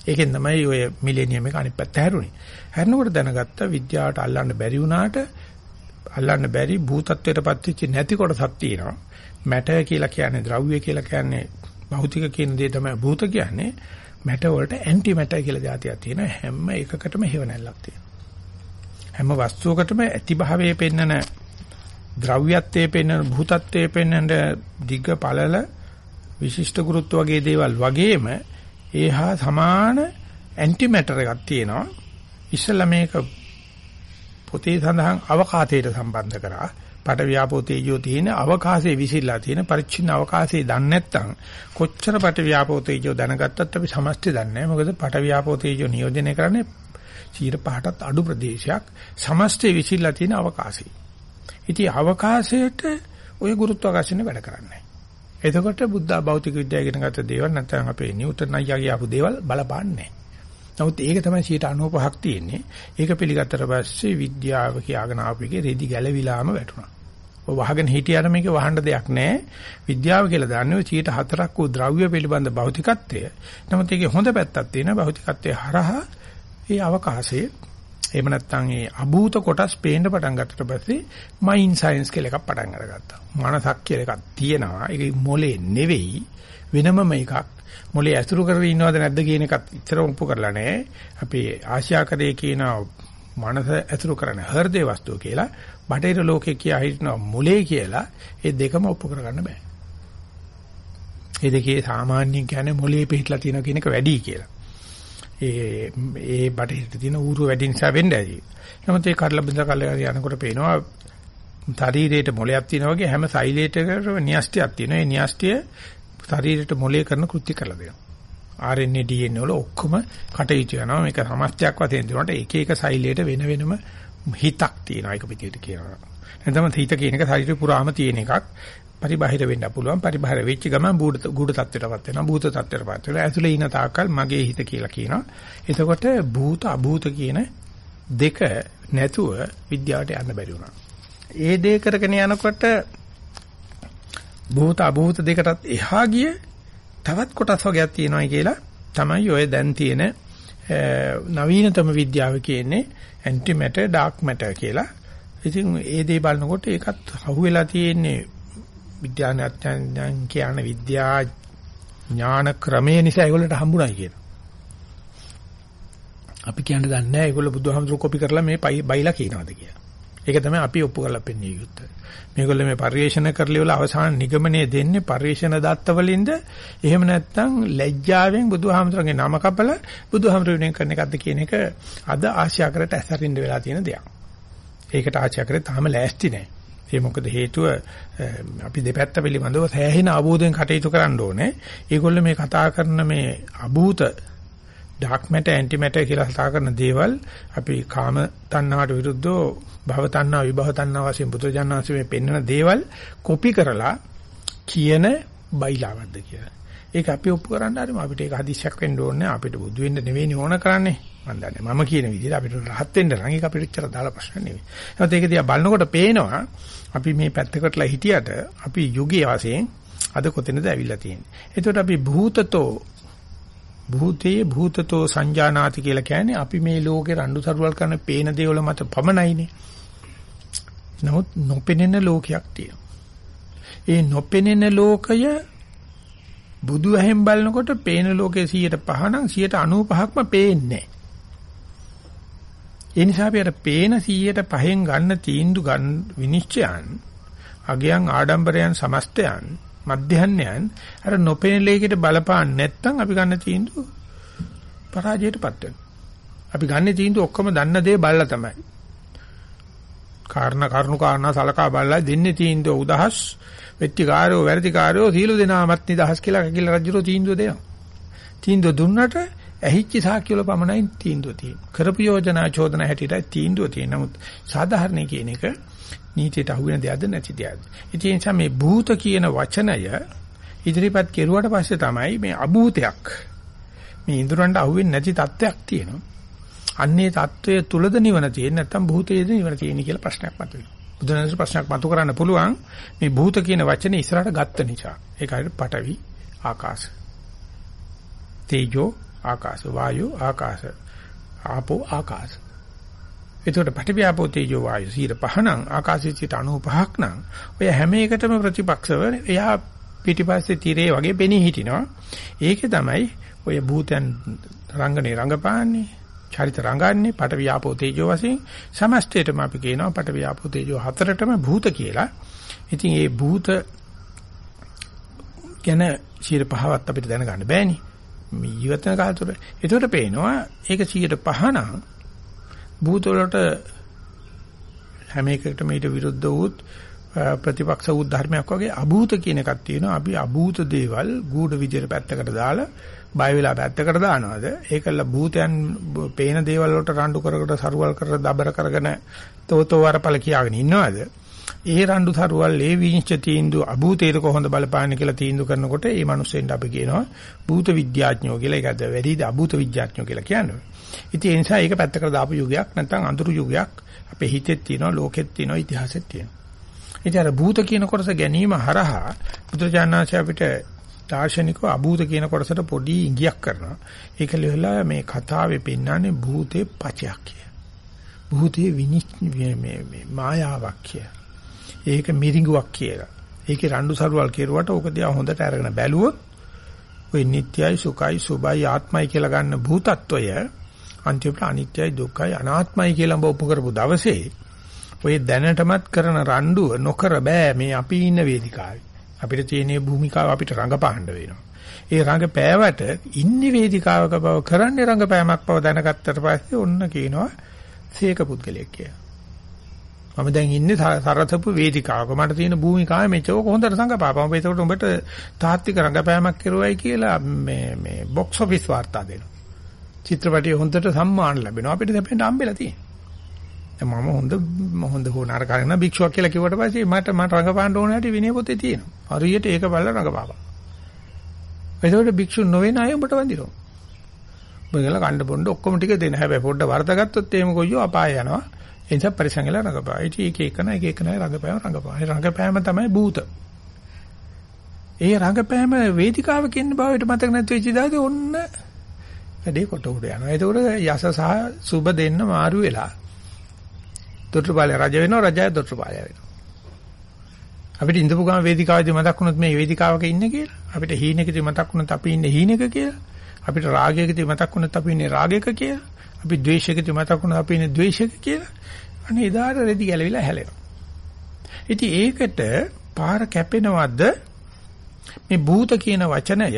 ඒකෙන් තමයි ඔය මිලේනියම් එක අනිත් පැත්ත හැරුණේ. හැරෙනකොට දැනගත්තා විද්‍යාවට අල්ලන්න බැරි වුණාට අල්ලන්න බැරි භූතත්වයටපත් වෙච්ච නැති කොටසක් තියෙනවා. මැටර් කියලා කියන්නේ ද්‍රව්‍ය කියලා කියන්නේ භෞතික කියන දේ තමයි භූත කියන්නේ. මැටර් වලට ඇන්ටි මැටර් කියලා જાතියක් තියෙනවා. හැම එකකටම හේව නැල්ලක් තියෙනවා. හැම වස්තුවකටම ඇති භාවයේ පෙන්නන ද්‍රව්‍යත්වයේ පෙන්නන භූතත්වයේ පෙන්නන දිග්ග පළල විශිෂ්ට ගුරුත්ව වගේ දේවල් වගේම ඒහා සමාන ඇන්ටි මැටර් එකක් තියෙනවා. ඉස්සෙල්ලා මේක පොතේ සඳහන් අවකාශයට සම්බන්ධ කරා. පට ව්‍යාපෝ තේජෝ තියෙන අවකාශයේ විසිරලා තියෙන පරිච්ඡින්න අවකාශයේ දන්නේ නැත්නම් කොච්චර පට ව්‍යාපෝ තේජෝ දැනගත්තත් අපි සමස්තය දන්නේ නැහැ. මොකද පට ව්‍යාපෝ තේජෝ නියෝජනය කරන්නේ 105ටත් අඩු ප්‍රදේශයක් සමස්තයේ විසිරලා තියෙන අවකාශය. ඉතින් අවකාශයට ওই ගුරුත්වාකර්ෂණය වැඩ කරන්නේ එතකොට බුද්ධ භෞතික විද්‍යාව ඉගෙන ගත්ත දේවල් නැත්නම් අපේ නිව්ටන් අයියාගේ ආපු දේවල් බලපාන්නේ නමුත් ඒක තමයි 95ක් තියෙන්නේ. ඒක පිළිගත්තට පස්සේ විද්‍යාව කියාගෙන ආපු එකේ රෙදි ගැලවිලාම වැටුණා. වහගෙන හිටියට මේක වහන්න දෙයක් නැහැ. විද්‍යාව කියලා දන්නේ 104ක් වූ ද්‍රව්‍ය පිළිබඳ භෞතිකත්වය. නමුත් ඒකේ හොඳ පැත්තක් තියෙනවා. භෞතිකත්වයේ හරහා ඒ අවකාශයේ එහෙම නැත්නම් ඒ අභූත කොටස් පේන්න පටන් ගත්තට පස්සේ මයින් සයන්ස් කියලා එකක් පටන් අරගත්තා. මනසක් කියලා එකක් තියෙනවා. ඒක මොලේ නෙවෙයි වෙනමම එකක්. මොලේ ඇසුරු කරගෙන ඉන්නවද නැද්ද කියන එකත් ඉතර උපු කරලා නැහැ. අපි ආශ්‍යාකරයේ කියන මනස ඇසුරු කරන හෘදේ වස්තුව කියලා බටහිර ලෝකේ කියා හිටනවා මොලේ කියලා ඒ දෙකම ඔප්පු කරගන්න බෑ. ඒ දෙකේ සාමාන්‍යයෙන් කියන්නේ මොලේ පිටලා තියෙන කෙනෙක් වැඩි කියලා. ඒ ඒ බටහිරට තියෙන ඌරු වැඩි නිසා වෙන්න ඇති. නමුත් ඒ කඩලා බඳ කල්ලා යනකොට පේනවා ශරීරයේ මොලයක් තියෙනවා වගේ හැම සෛලයකටම න්‍යෂ්ටියක් තියෙනවා. ඒ න්‍යෂ්ටිය ශරීරයට මොලේ කරන කෘත්‍ය කරලා දෙනවා. RNA DNA වල ඔක්කොම කටයුතු කරනවා. මේක සමස්තයක් වශයෙන් දෙනකොට එක එක සෛලයට වෙන වෙනම හිතක් තියෙනවා. ඒක පිටියට කියනවා. නැත්නම් හිත කියන එක ශරීරය පුරාම තියෙන එකක්. පරිබාහිර වෙන්න පුළුවන්. පරිබාහිර වෙච්ච ගමන් බූඩ ගුඩ තත්ත්වයටපත් වෙනවා. භූත තත්ත්වයටපත් වෙනවා. ඇතුලේ ඉන තාක්කල් මගේ හිත කියලා කියනවා. එතකොට භූත අභූත කියන දෙක නැතුව විද්‍යාවට යන්න බැරි වුණා. ඒ දේ කරගෙන යනකොට භූත අභූත දෙකටත් එහා ගිය තවත් කොටස් වර්ගයක් තියෙනවා කියලා තමයි ඔය දැන් තියෙන නවීනතම විද්‍යාව කියන්නේ ඇන්ටි මැටර් ඩාර්ක් මැටර් කියලා. ඉතින් ඒ දේ බලනකොට ඒකත් අහුවෙලා තියෙන්නේ විද්‍යාඥයන් කියන විද්‍යා ඥාන ක්‍රමයේ නිසා ඒගොල්ලන්ට හම්බුනායි කියන. අපි කියන්න දන්නේ නැහැ ඒගොල්ලෝ බුදුහාමුදුරුවෝ කොපි කරලා මේ බයිලා කියනවාද කියලා. ඒක තමයි අපි ඔප්පු කරලා පෙන්වන්නේ යුත්තේ. මේගොල්ලෝ මේ පරිේශන කරලි වල අවසාන නිගමනය දෙන්නේ පරිේශන දත්ත වලින්ද එහෙම නැත්නම් ලැජ්ජාවෙන් බුදුහාමුදුරන්ගේ නම කපල බුදුහාමුදුරනේ කරන එකක්ද කියන එක අද ආශ්‍යාකරට ඇසරින්න වෙලා තියෙන දෙයක්. ඒකට ආශ්‍යාකරේ තාම ලෑස්ති නැහැ. ඒ මොකද හේතුව අපි දෙපැත්ත පිළිබඳව සෑහෙන අවබෝධයෙන් කටයුතු කරන්න ඕනේ. ඒගොල්ලෝ මේ කතා කරන මේ අභූත ඩාර්ක් මැටර් ඇන්ටි මැටර් කියලා කතා කරන දේවල් අපි කාම තණ්හාවට විරුද්ධව භව තණ්හා විභව තණ්හා වශයෙන් බුදුජානනාංශ මේ පෙන්වන දේවල් කොපි කරලා කියන බයිලාවක්ද කියලා. ඒක අපි ඔප්පු කරන්න හරිම අපිට ඒක හදිස්සියක් වෙන්න ඕනේ අපිට බුදු වෙන්න නෙවෙයි ඕන කරන්නේ. මම දන්නේ මම කියන විදිහට අපිට රහත් වෙන්න නම් ඒක අපිට ඉච්චර දාලා ප්‍රශ්න නෙවෙයි. ඒත් ඒක දිහා බලනකොට පේනවා අපි මේ පැත්තකටලා හිටියට අපි යුගයේ වශයෙන් අද කොතැනද ඇවිල්ලා තියෙන්නේ. එතකොට අපි භූතතෝ භූතේ භූතතෝ සංජානාති කියලා කියන්නේ අපි මේ ලෝකේ රණ්ඩු සරුවල් කරන පේන දේවල් මත පමණයිනේ. නමුත් නොපෙනෙන ලෝකයක් තියෙනවා. ඒ නොපෙනෙන ලෝකය බුදු ඇහෙන් බලනකොට පේන ලෝකයේ 105 නම් 95ක්ම පේන්නේ ඒ නිසා අපි අර පේන 105න් ගන්න තීන්දුව ගන්න විනිශ්චයන් අගයන් ආඩම්බරයන් සමස්තයන් මධ්‍යහන්නයන් අර නොපෙනෙන ලේකෙට බලපාන්න නැත්නම් අපි ගන්න තීන්දුව පරාජයටපත් වෙනවා. අපි ගන්න තීන්දුව ඔක්කොම දන්න දේ බලලා තමයි. කාරණා කරුණු කාරණා සලකා බලලා දෙන්නේ තීන්දුව උදහස් වෙත්තිකාරෝ වැරදිකාරෝ සීළු දෙනාමත් නිදහස් කියලා කකිල රජුරෝ තීන්දුව දෙනවා. තීන්දුව දුන්නට ඇහිච්ච සාක්කියල පමණයි තීන්දුව තියෙන්නේ. කරපු යෝජනා චෝදන හැටියට තීන්දුව තියෙන. නමුත් සාධාරණ කියන එක නීතියට අහු වෙන දෙයක්ද නැති දෙයක්ද. ඒ නිසා මේ භූත කියන වචනය ඉදිරිපත් කෙරුවට පස්සේ තමයි මේ අභූතයක් මේ ඉඳුරන්ට අහු වෙන්නේ නැති තත්ත්වයක් තියෙනවා. අන්නේ தত্ত্বය තුලද නිවන තියෙන්නේ නැත්නම් භූතයේද නිවන තියෙන්නේ කියලා ප්‍රශ්නයක් මතුවෙනවා. බුදුරජාණන් ප්‍රශ්නයක් මතු කරන්න පුළුවන් මේ භූත කියන වචනේ ඉස්සරහට ගත්ත නිසා. ඒක හරියට පඨවි ආකාශ. තේජෝ ආකාශ වායු ආකාශ ආපෝ ආකාශ එතකොට පටිවිආපෝ තේජෝ වායු 105 නම් ආකාශයේ 95ක් නම් ඔය හැම එකටම ප්‍රතිපක්ෂව එයා පිටිපස්සේ tire වගේ පෙනී හිටිනවා. ඒකේ තමයි ඔය භූතයන් රංගනේ රංගපාන්නේ. චරිත රංගන්නේ පටිවිආපෝ තේජෝ වශයෙන් සමස්තයටම අපි කියනවා පටිවිආපෝ තේජෝ හතරටම භූත කියලා. ඉතින් ඒ භූත ගැන 105වත් අපිට දැනගන්න බෑනේ. මේ ජීවිතන කාලය තුළ. ඒකට පේනවා ඒක 105 නම් භූත වලට හැම එකකටම ඊට විරුද්ධ වූත් ප්‍රතිපක්ෂ වූ ධර්මයක් වගේ අභූත කියන එකක් තියෙනවා. අපි අභූත දේවල් ගූඪ විදියට පැත්තකට දාලා බය වෙලා පැත්තකට දානවාද? ඒකල භූතයන් පේන දේවල් වලට රණ්ඩු කරකට සරුවල් කර දබර කරගෙන තෝතෝ වරපල කියාගෙන ඉන්නවද? ඒ රණ්ඩු සරුවල් ඒ විනිශ්චය තීන්දුව අභූතේට කොහොමද බලපාන්නේ කියලා තීන්දුව කරනකොට ඒ මිනිස්සෙන්ට අපි කියනවා භූත විද්‍යාඥයෝ කියලා. ඒකද වැඩිද අභූත විද්‍යාඥයෝ කියලා කියන්නේ. ඉතින් ඒ නිසා ඒක පැත්තකට දාපු යුගයක් නැත්නම් අඳුරු යුගයක් අපේ හිතෙත් තියෙනවා ලෝකෙත් තියෙනවා ඉතිහාසෙත් තියෙනවා. ඉතින් අර භූත කියන කොටස ගැනීම හරහා බුදුචානන්සේ අපිට දාර්ශනිකව අභූත කියන කොටසට පොඩි ඉඟියක් කරනවා. ඒක ලියලා මේ කතාවේ පෙන්නන්නේ භූතේ පචයක් කිය. භූතේ විනිශ්චය මේ මේ මායාවක් කිය. ඒක මිරිඟුවක් කියලා. ඒකේ රණ්ඩු සරුවල් කෙරුවට ඕක දිහා හොඳට අරගෙන බැලුවොත් ওই නිට්ටයයි සුඛයි සුබයි ආත්මයි කියලා ගන්න භූතත්වය අන්තිමට අනිත්‍යයි දුක්ඛයි අනාත්මයි කියලා ඔබ ඔප්පු කරපු දවසේ ඔය දැනටමත් කරන රණ්ඩුව නොකර බෑ මේ අපි ඉන්න වේදිකාවේ. අපිට තියෙන භූමිකාව අපිට රඟපාන්න වෙනවා. ඒ රඟපෑවට ඉන්නේ වේදිකාවක බව කරන්නේ රඟපෑමක් බව දැනගත්තට පස්සේ ඔන්න කියනවා සීක පුද්ගලයෙක් කියලා. මම දැන් ඉන්නේ සරසපු වේදිකාවක. මට තියෙන භූමිකාව මෙච්චර හොඳට සංගපාපම. ඒකට උඹට තාත්වික රංගපෑමක් කරුවයි කියලා මේ මේ බොක්ස් ඔෆිස් වාර්තා දෙනවා. චිත්‍රපටිය හොඳට සම්මාන ලැබෙනවා. අපිට දැපෙන්න හම්බෙලා තියෙනවා. මම හොඳ හොඳ හෝ නරක කරන භික්ෂුවක් කියලා කිව්වට පස්සේ මට මට රංගපාන්න ඕන හැටි විනය පොතේ තියෙනවා. හරියට ඒක බලලා රංගපාපන්. එතකොට භික්ෂු නොවන අය උඹට වඳිනවා. උඹගල කණ්ඩ පොණ්ඩ ඔක්කොම ටික දෙන්න. හැබැයි පොඩ්ඩ වර්ධගත්තොත් එහෙම කොයියෝ අපාය යනවා. ඒ නිසා පරිසංගල රඟපාන. ඉතින් එක එකන එක එකන රඟපෑම රඟපාන. රඟපෑම තමයි භූත. ඒ රඟපෑම වේදිකාවක ඉන්න බවට මතක නැති වෙච්ච දාදී ඔන්න වැඩේ කොට උඩ යනවා. ඒතකොට යස සහ සුබ දෙන්න මාරු වෙලා දොට්ටුපාලය රජ වෙනවා රජය දොට්ටුපාලය වෙනවා. අපිට ඉඳපු ගම වේදිකාවේදී මතක් වුණොත් මේ වේදිකාවක ඉන්නේ කියලා. අපිට හීනෙකදී මතක් වුණොත් අපි ඉන්නේ හීනෙක කියලා. අපිට රාගයකදී මතක් වුණොත් අපි ඉන්නේ රාගයක කියලා. අපි ද්වේෂයකදී මතක් වුණොත් අපි ඉන්නේ ද්වේෂයක කියලා. අනේ එදාට රෙදි ගැලවිලා හැලෙනවා. ඉතින් ඒකට පාර කැපෙනවද මේ භූත කියන වචනය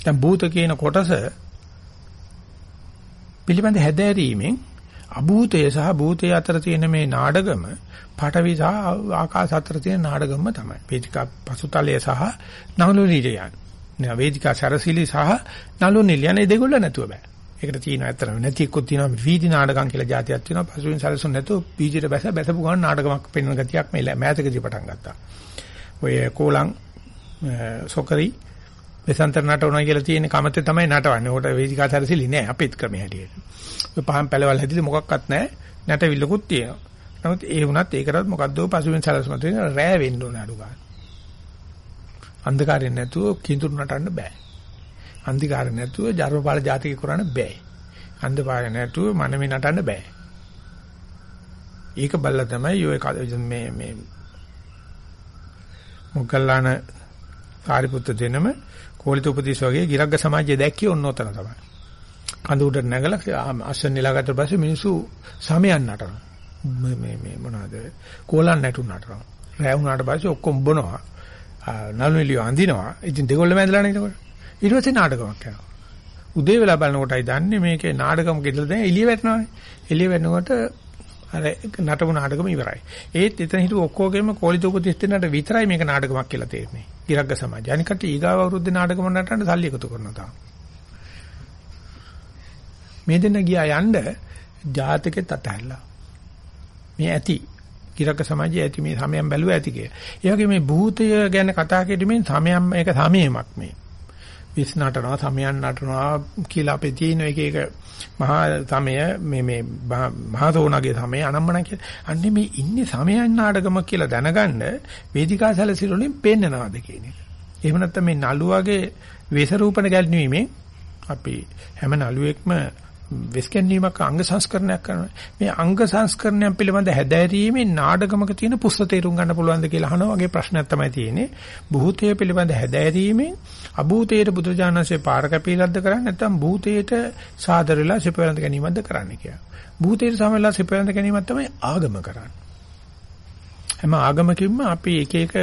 දැන් භූත කියන කොටස පිළිබඳ හැදෑරීමෙන් අභූතය සහ භූතය අතර තියෙන මේ නාඩගම පඨවි සහ ආකාශ අතර තියෙන නාඩගම තමයි. වේදිකා පසුතලය සහ නහලු නිලයන්. වේදිකා සරසිලි සහ නලු නිලයන් ඒ දෙගොල්ල නැතුව බෑ. ඒකට තියෙන ඇත්තම නැති එක්කත් තියෙනවා වීදි නාටකම් කියලා જાතියක් තියෙනවා. පසුවෙන් සැලසුම් නැතුව පීජිට බැස බැසපු ගමන් නාටකමක් පෙන්වන ගතියක් මේ මෑතකදී පටන් ගත්තා. ඔය කෝලං සොකරි වෙසන්තර නටවනවා කියලා තියෙන කමතේ තමයි නටවන්නේ. උකට වේදිකා සැරසිලි නෑ අපිත් ක්‍රමයේ හැටියට. ඔය පහන් පැලවල් හැදිලි මොකක්වත් නෑ. නැටවිල්ලකුත් තියෙනවා. නමුත් ඒ වුණත් ඒකටත් මොකද්ද පසුවෙන් සැලසුම් තියෙන රෑ වෙන්න ඕන අඩු ගන්න. අන්ධකාරයෙන් නැතුව කිඳුරු නටන්න බෑ. අන්ධකාර නැතුව ජර්මපාල ජාතික කරන්න බෑ. අන්ධකාර නැතුව මනමේ නටන්න බෑ. ඒක බල්ලා තමයි ඔය මේ මේ මොග්ගල්ලාන සාරිපුත්ත දෙනම කෝලිත උපදේශ වගේ ගිරග්ග සමාජය දැක්කේ ඔන්නෝතන තමයි. කඳු උඩ නැගලා අස්සන් නෙලාගත්ත පස්සේ මිනිස්සු සමයන් නටනවා. මේ මේ මොනවාද? කෝලන් නැටු නටනවා. රැ වුණාට පස්සේ ඔක්කොම බොනවා. නළුනිලිය අඳිනවා. ඉතින් දෙගොල්ලම ඇදලා නේද? ඊට පස්සේ නාටකමක් යනවා. උදේ වෙලා බලනකොටයි දන්නේ මේකේ නාටකම ගෙදලා දැන් එළිය වැටෙනවානේ. එළිය වැටෙනකොට අර නටපු නාටකම ඉවරයි. ඒත් එතන හිටු ඔක්කොගෙම කෝලිත උපදෙස් දෙන්නට විතරයි මේක නාටකමක් කියලා තේරෙන්නේ. ඉරග්ග සමාජය. අනිකට ඊගාව අවුරුද්දේ නාටකම නටන්න සල්ලි එකතු කරනවා තාම. මේ දෙන්න ගියා යන්න ජාතකෙත් අතහැරලා. මේ ඇති ඉරක සමාජයේ ඇති මේ සමයන් බැලුවා ඇති කිය. ඒ වගේ මේ භූතය ගැන කතා කිරීමෙන් සමයන් මේක සමයමක් මේ. විස් නටනවා සමයන් නටනවා කියලා අපේ තියෙන එක එක මහා සමය මේ මේ මහා තෝණගේ සමය අනම්මන කියලා. අන්නේ මේ ඉන්නේ සමයන් නාටකම කියලා දැනගන්න වේදිකා සැලසිලි වලින් පෙන්නනවාද කියන එක. එහෙම නැත්නම් මේ නළුවගේ වෙස රූපණ ගැල්වීමෙන් අපි හැම නළුවෙක්ම වෙස්කැන්වීමක් අංග සංස්කරණයක් කරනවා. මේ අංග සංස්කරණයන් පිළිබඳ හැදෑරීමේ නාඩගමක තියෙන පුස්ත තේරුම් ගන්න පුළුවන්ද කියලා අහනවා වගේ ප්‍රශ්නයක් තමයි තියෙන්නේ. භූතය පිළිබඳ හැදෑරීමෙන් අභූතයට බුදුජානසයේ පාර කැපීලද්ද කරන්නේ නැත්නම් භූතයට සාදර වෙලා සිපවලඳ ගැනීමක්ද කරන්නේ කියලා. භූතයට සමවලා සිපවලඳ ගැනීමක් තමයි ආගම කරන්නේ. හැම ආගමකින්ම අපි එක එක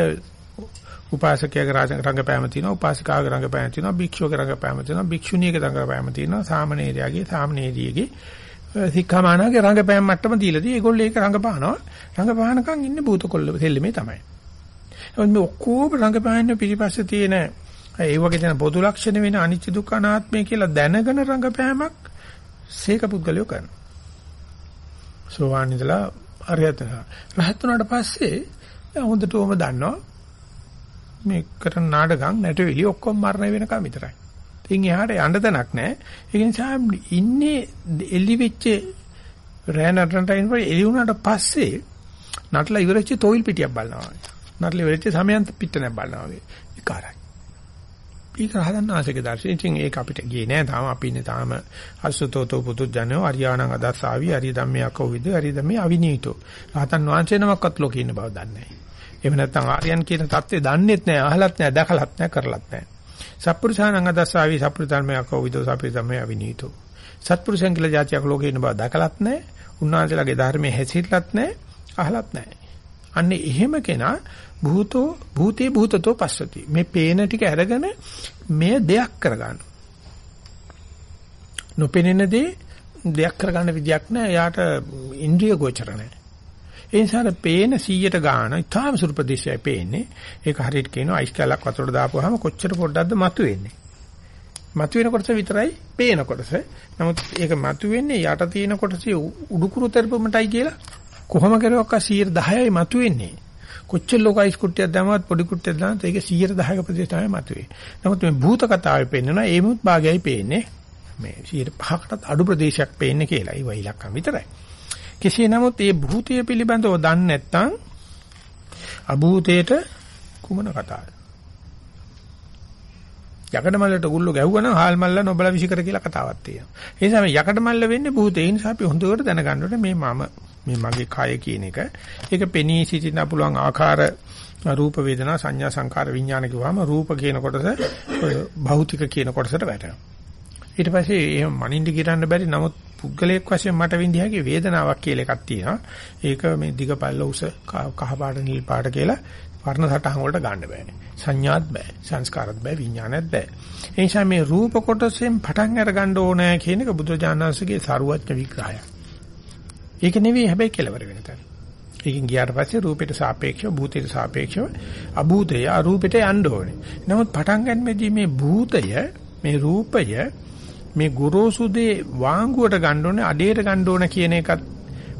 උපාසකයාගේ රංගපෑම තියෙනවා උපාසිකාගේ රංගපෑම තියෙනවා භික්ෂුවගේ රංගපෑම තියෙනවා භික්ෂුණියගේ රංගපෑම තියෙනවා සාමණේරයාගේ සාමණේරියගේ සික්ඛාමානගේ රංගපෑම මට්ටම දීලාදී ඒගොල්ලෝ ඒක රංගපානවා. රංගපානකම් ඉන්නේ භූතකොල්ල දෙල්ලමේ තමයි. එහෙනම් මේ ඔක්කොම රංගපෑන්න පිටිපස්සේ තියෙන ඒ වගේ තියෙන පොදු ලක්ෂණ වෙන අනිත්‍ය දුක්ඛ අනාත්මය කියලා දැනගෙන රංගපෑමක් සීක පුද්ගලයෝ කරනවා. සෝවාන් ඉඳලා අරියත් රහත් වුණාට පස්සේ හොඳටම දන්නවා. මේ කරන නාටකම් නැටවිලි ඔක්කොම මරණ වෙනකම් විතරයි. ඉතින් එහාට යන්න තැනක් නැහැ. ඒ නිසා ඉන්නේ එලි වෙච්ච රෑනටන්ටයින් වල එලි වුණාට පස්සේ නටලා ඉවරච්ච තොইল පිටියක් බලනවා. නටලා ඉවරච්ච සමයන්ත පිටනක් බලනවා වගේ. විකාරයි. ඒක රහතන් වහන්සේගේ දර්ශනය. ඉතින් ඒක අපිට ගියේ නෑ. තාම අපි ඉන්නේ තාම අසුතෝතෝ පුදුජනෝ අරියාණං අදස්සාවි අරිය ධම්මයක්ෝ විද අරිය ධම්මේ අවිනීතෝ. රහතන් වහන්සේ නමක්වත් ලෝකේ ඉන්න බව දන්නේ නෑ. එහෙම නැත්නම් ආර්යයන් කියන தත්ත්වය දන්නේත් නෑ, අහලත් නෑ, දැකලත් නෑ, කරලත් නෑ. සත්පුරුෂාණං අදස්සාවි සත්පුරුෂ ධර්මයක්ෝ විදෝ සප්පි ධම්මේ අවිනීතෝ. සත්පුරුෂයන් කියලා જાතියක් ලෝකේ ඉන්න බව දැකලත් නෑ. උන්වහන්සේලාගේ ධර්මයේ හැසිරලත් නෑ, අහලත් නෑ. අන්නේ එහෙම කෙනා භූතෝ භූතේ භූතතෝ පස්සති. මේ පේන ටික අරගෙන මෙය දෙයක් කරගන්න. නොපෙනෙන දේ දෙයක් කරගන්න විදියක් නෑ. එයාට ඉන්ද්‍රිය ගෝචර නෑ. ඒ නිසා පේන 100ට ගාන ඉතාම සුළු ප්‍රදේශයයි පේන්නේ. ඒක හරියට කියනවා අයිස් කැලක් වතුරට දාපුවාම කොච්චර පොඩ්ඩක්ද මතුවෙන්නේ. මතුවෙන කොටස විතරයි පේන කොටස. නමුත් ඒක මතුවෙන්නේ යට තියෙන කොටසේ උඩුකුරු තරපමටයි කියලා කොහොම කරුවක් 110යි මතුවෙන්නේ. කොච්චර ලෝක අයිස් කුට්ටියක් දැම්මත් පොඩි කුට්ටියක් දැම්මත් ඒක 110ක ප්‍රදේශ තමයි මතුවේ. නමුත් මේ භූත කතාවේ පෙන්නනවා ඒ මුත් භාගයයි පේන්නේ. මේ 105කටත් අඩු ප්‍රදේශයක් පේන්නේ කියලා. ඒ වයිලක්කම් විතරයි. කෙසේ නමුත් මේ භූතය පිළිබඳව දන්නේ නැත්නම් අභූතයට කුමන කතාවද? යකඩ මල්ලට ගුල්ල ගැහුවනම් හාල් මල්ල නොබල විසිකර කියලා කතාවක් තියෙනවා. ඒ නිසා මේ යකඩ මල්ල වෙන්නේ භූතේ. ඒ නිසා අපි හොඳට දැනගන්න ඕනේ මේ මම මේ මගේ කය කියන එක. ඒක පෙනී සිටින්න පුළුවන් ආකාර රූප වේදනා සංඥා සංකාර විඥාන කිව්වම රූප කියන කොටස භෞතික කියන කොටසට වැටෙනවා. ඊට පස්සේ එහෙම මනින්ද කිරන්න බැරි නමුත් පුද්ගලයෙක් වශයෙන් මට විඳිය හැකි වේදනාවක් කියලා එකක් තියෙනවා. ඒක මේ දිග පල්ල උස කහ පාට නිල් පාට කියලා වර්ණ සටහන් වලට ගන්න බෑ. සංඥාත් බෑ. සංස්කාරත් බෑ. විඥානත් බෑ. ඒ නිසා මේ රූප කොටසෙන් පටන් අර ගන්න ඕනේ කියන එක බුදුජානනාංශගේ සරුවත්න විග්‍රහයක්. ඒක නෙවෙයි හැබැයි කෙලවර වෙන තැන. ඒකෙන් ගියාට පස්සේ රූපයට සාපේක්ෂව භූතයට සාපේක්ෂව අභූතය අරූපයට යන්න ඕනේ. නමුත් පටන් ගන්නදී මේ භූතය මේ රූපය මේ ගුරුසු දේ වාංගුවට ගන්න ඕනේ අඩේට ගන්න ඕන කියන එකත්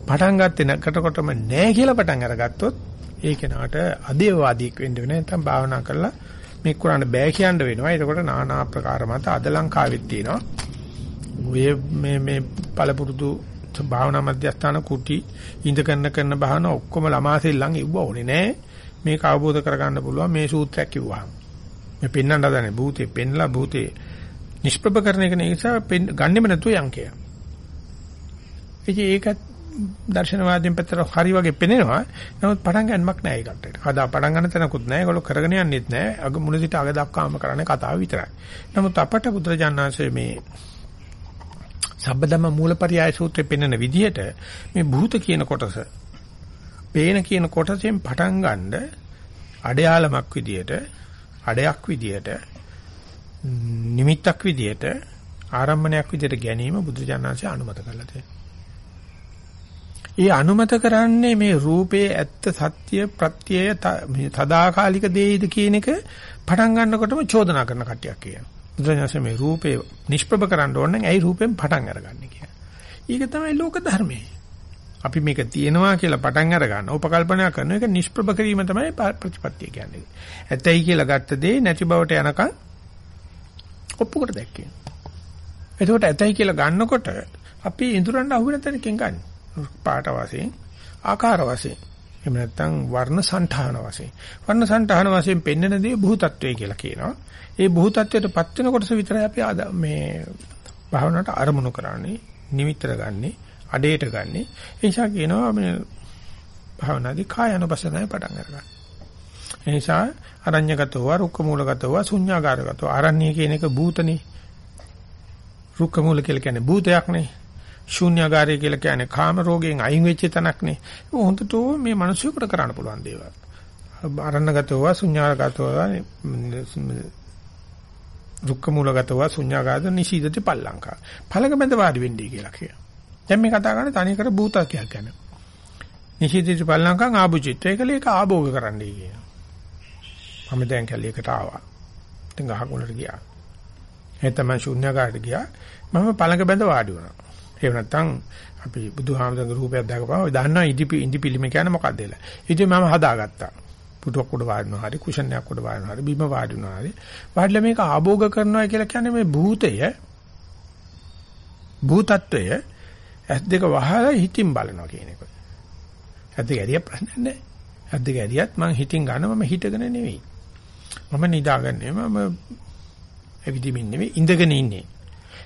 පටන් ගත්තේ නැකටකොටම නෑ කියලා පටන් අරගත්තොත් ඒ කෙනාට අදේවාදීක් වෙන්න වෙන නැත්නම් භාවනා කරලා මේ කරන්න බෑ කියන්න වෙනවා. ඒකකොට নানা ආකාර මත අද ලංකාවෙත් තියෙනවා. ඔය මේ මේ පළපුරුදු භාවනා මධ්‍යස්ථාන කුටි ඉඳ කරන කරන භාවනා ඔක්කොම ළමා සෙල්ලම් ඉව්ව ඕනේ නෑ. මේක අවබෝධ කරගන්න පුළුවන් මේ සූත්‍රයක් කිව්වහම. මේ පෙන්වන්න හදනේ භූතේ පෙන්ලා භූතේ නිෂ්ප්‍රභ කරන එක නිසා ගන්නෙම නැතුව යන් කිය. ඒකත් දර්ශනවාදයෙන් පැත්තට හරි වගේ පෙනෙනවා. නමුත් පටන් ගන්නමක් නැහැ ඒකට. කදා පටන් ගන්න තැනකුත් නැහැ. ඒගොල්ලෝ කරගෙන යන්නෙත් නැහැ. අග මුල සිට අග දක්වාම කරන්නේ කතාව විතරයි. නමුත් අපට බුදුරජාණන්සේ මේ සබ්බදම මූලපරියාය සූත්‍රයේ පෙන්වන විදිහට මේ භූත කියන කොටස පේන කියන කොටසෙන් පටන් ගන්න අඩයාලමක් විදියට අඩයක් විදියට නිමිත්තක් විදියට ආරම්භණයක් විදියට ගැනීම බුදුජානනාංශය අනුමත කරලා තියෙනවා. ඒ අනුමත කරන්නේ මේ රූපයේ ඇත්ත සත්‍ය ප්‍රත්‍යය තදාකාලික දෙයිද කියන එක පටන් ගන්නකොටම චෝදනා කරන කට්ටියක් කියනවා. බුදුරජාණන් මේ රූපේ නිෂ්ප්‍රභ කරන්න ඕන නම් ඇයි රූපෙන් පටන් අරගන්නේ කියලා. ඒක තමයි ලෝක ධර්මය. අපි මේක තියෙනවා කියලා පටන් අර ගන්න උපකල්පනය කරන එක නිෂ්ප්‍රභ කිරීම තමයි ප්‍රතිපත්තිය කියන්නේ. ඇතයි කියලා ගත්ත දේ නැති බවට යනකම් ඔප්පුකට දැක්කේ. එතකොට ඇතයි කියලා ගන්නකොට අපි ඉඳුරන් අහු වෙන තැනකින් ගන්න. පාට වශයෙන්, ආකාර වශයෙන්, එහෙම නැත්නම් වර්ණ సంతාන වශයෙන්. වර්ණ సంతාන වශයෙන් පෙන්වන දේ බුහතත්වයේ කියලා කියනවා. ඒ බුහතත්වයටපත් වෙන කොටස විතරයි අපි මේ භාවනාවට අරමුණු කරන්නේ, නිමිතර ගන්නෙ, අඩේට ගන්නෙ. ඒ නිසා කියනවා මේ භාවනාදී කායano පසනාවේ පටන් ගන්නවා. ඒ නිසා අරඤ්‍යගතව රුක්ක මූලගතව ශුඤ්ඤාගාරගතව අරණ්‍ය කියන එක භූතනේ රුක්ක මූල කියලා කියන්නේ භූතයක් නේ ශූන්‍යagaraය කියලා කියන්නේ කාම රෝගයෙන් අයින් වෙච්ච තැනක්නේ. ඒක හොඳට මේ මිනිස්සුන්ට කරන්න පුළුවන් දේවල්. අරණගතව ශුන්‍යාගතව දුක්ඛ මූලගතව ශුන්‍යාගත නිශීදති පල්ලංකා. ඵලක බඳ වාඩි වෙන්නේ කියලා කියනවා. දැන් මේ කතා කරන්නේ තනිකර භූතකයක් ගැන. නිශීදති පල්ලංකං ආභුචිත්ත ඒකල ඒක ආභෝග කරන්නයි කියනවා. මම දැන් කැලියකට ආවා. දැන් ගහක් උඩට ගියා. එතම ශුන්‍යාගාරට ගියා. මම පළඟ බඳ වාඩි වුණා. එහෙම නැත්නම් අපි බුදුහාමදගේ රූපයක් දැකපුවා ඔය දන්නවා ඉදි ඉදි පිළිම කියන්නේ මොකක්ද කියලා. ඉතින් මම හදාගත්තා. පුටුවක් උඩ වාඩිනවා හරි කුෂන් එකක් උඩ වාඩිනවා හරි බිම වාඩිනවා හරි. වාඩිලා මේක ආභෝග කරනවා කියලා කියන්නේ මේ භූතය භූතත්වය ඇස් දෙක වහලා හිතින් බලනවා කියන එක. ඇද්ද ගැරිය ප්‍රශ්න නැහැ. ඇද්ද ගැරියත් මං හිතින් ගන්න මම හිතගෙන නෙවෙයි. මම නිදාගන්නේ මම එවිදිමින් නෙවෙයි ඉඳගෙන ඉන්නේ.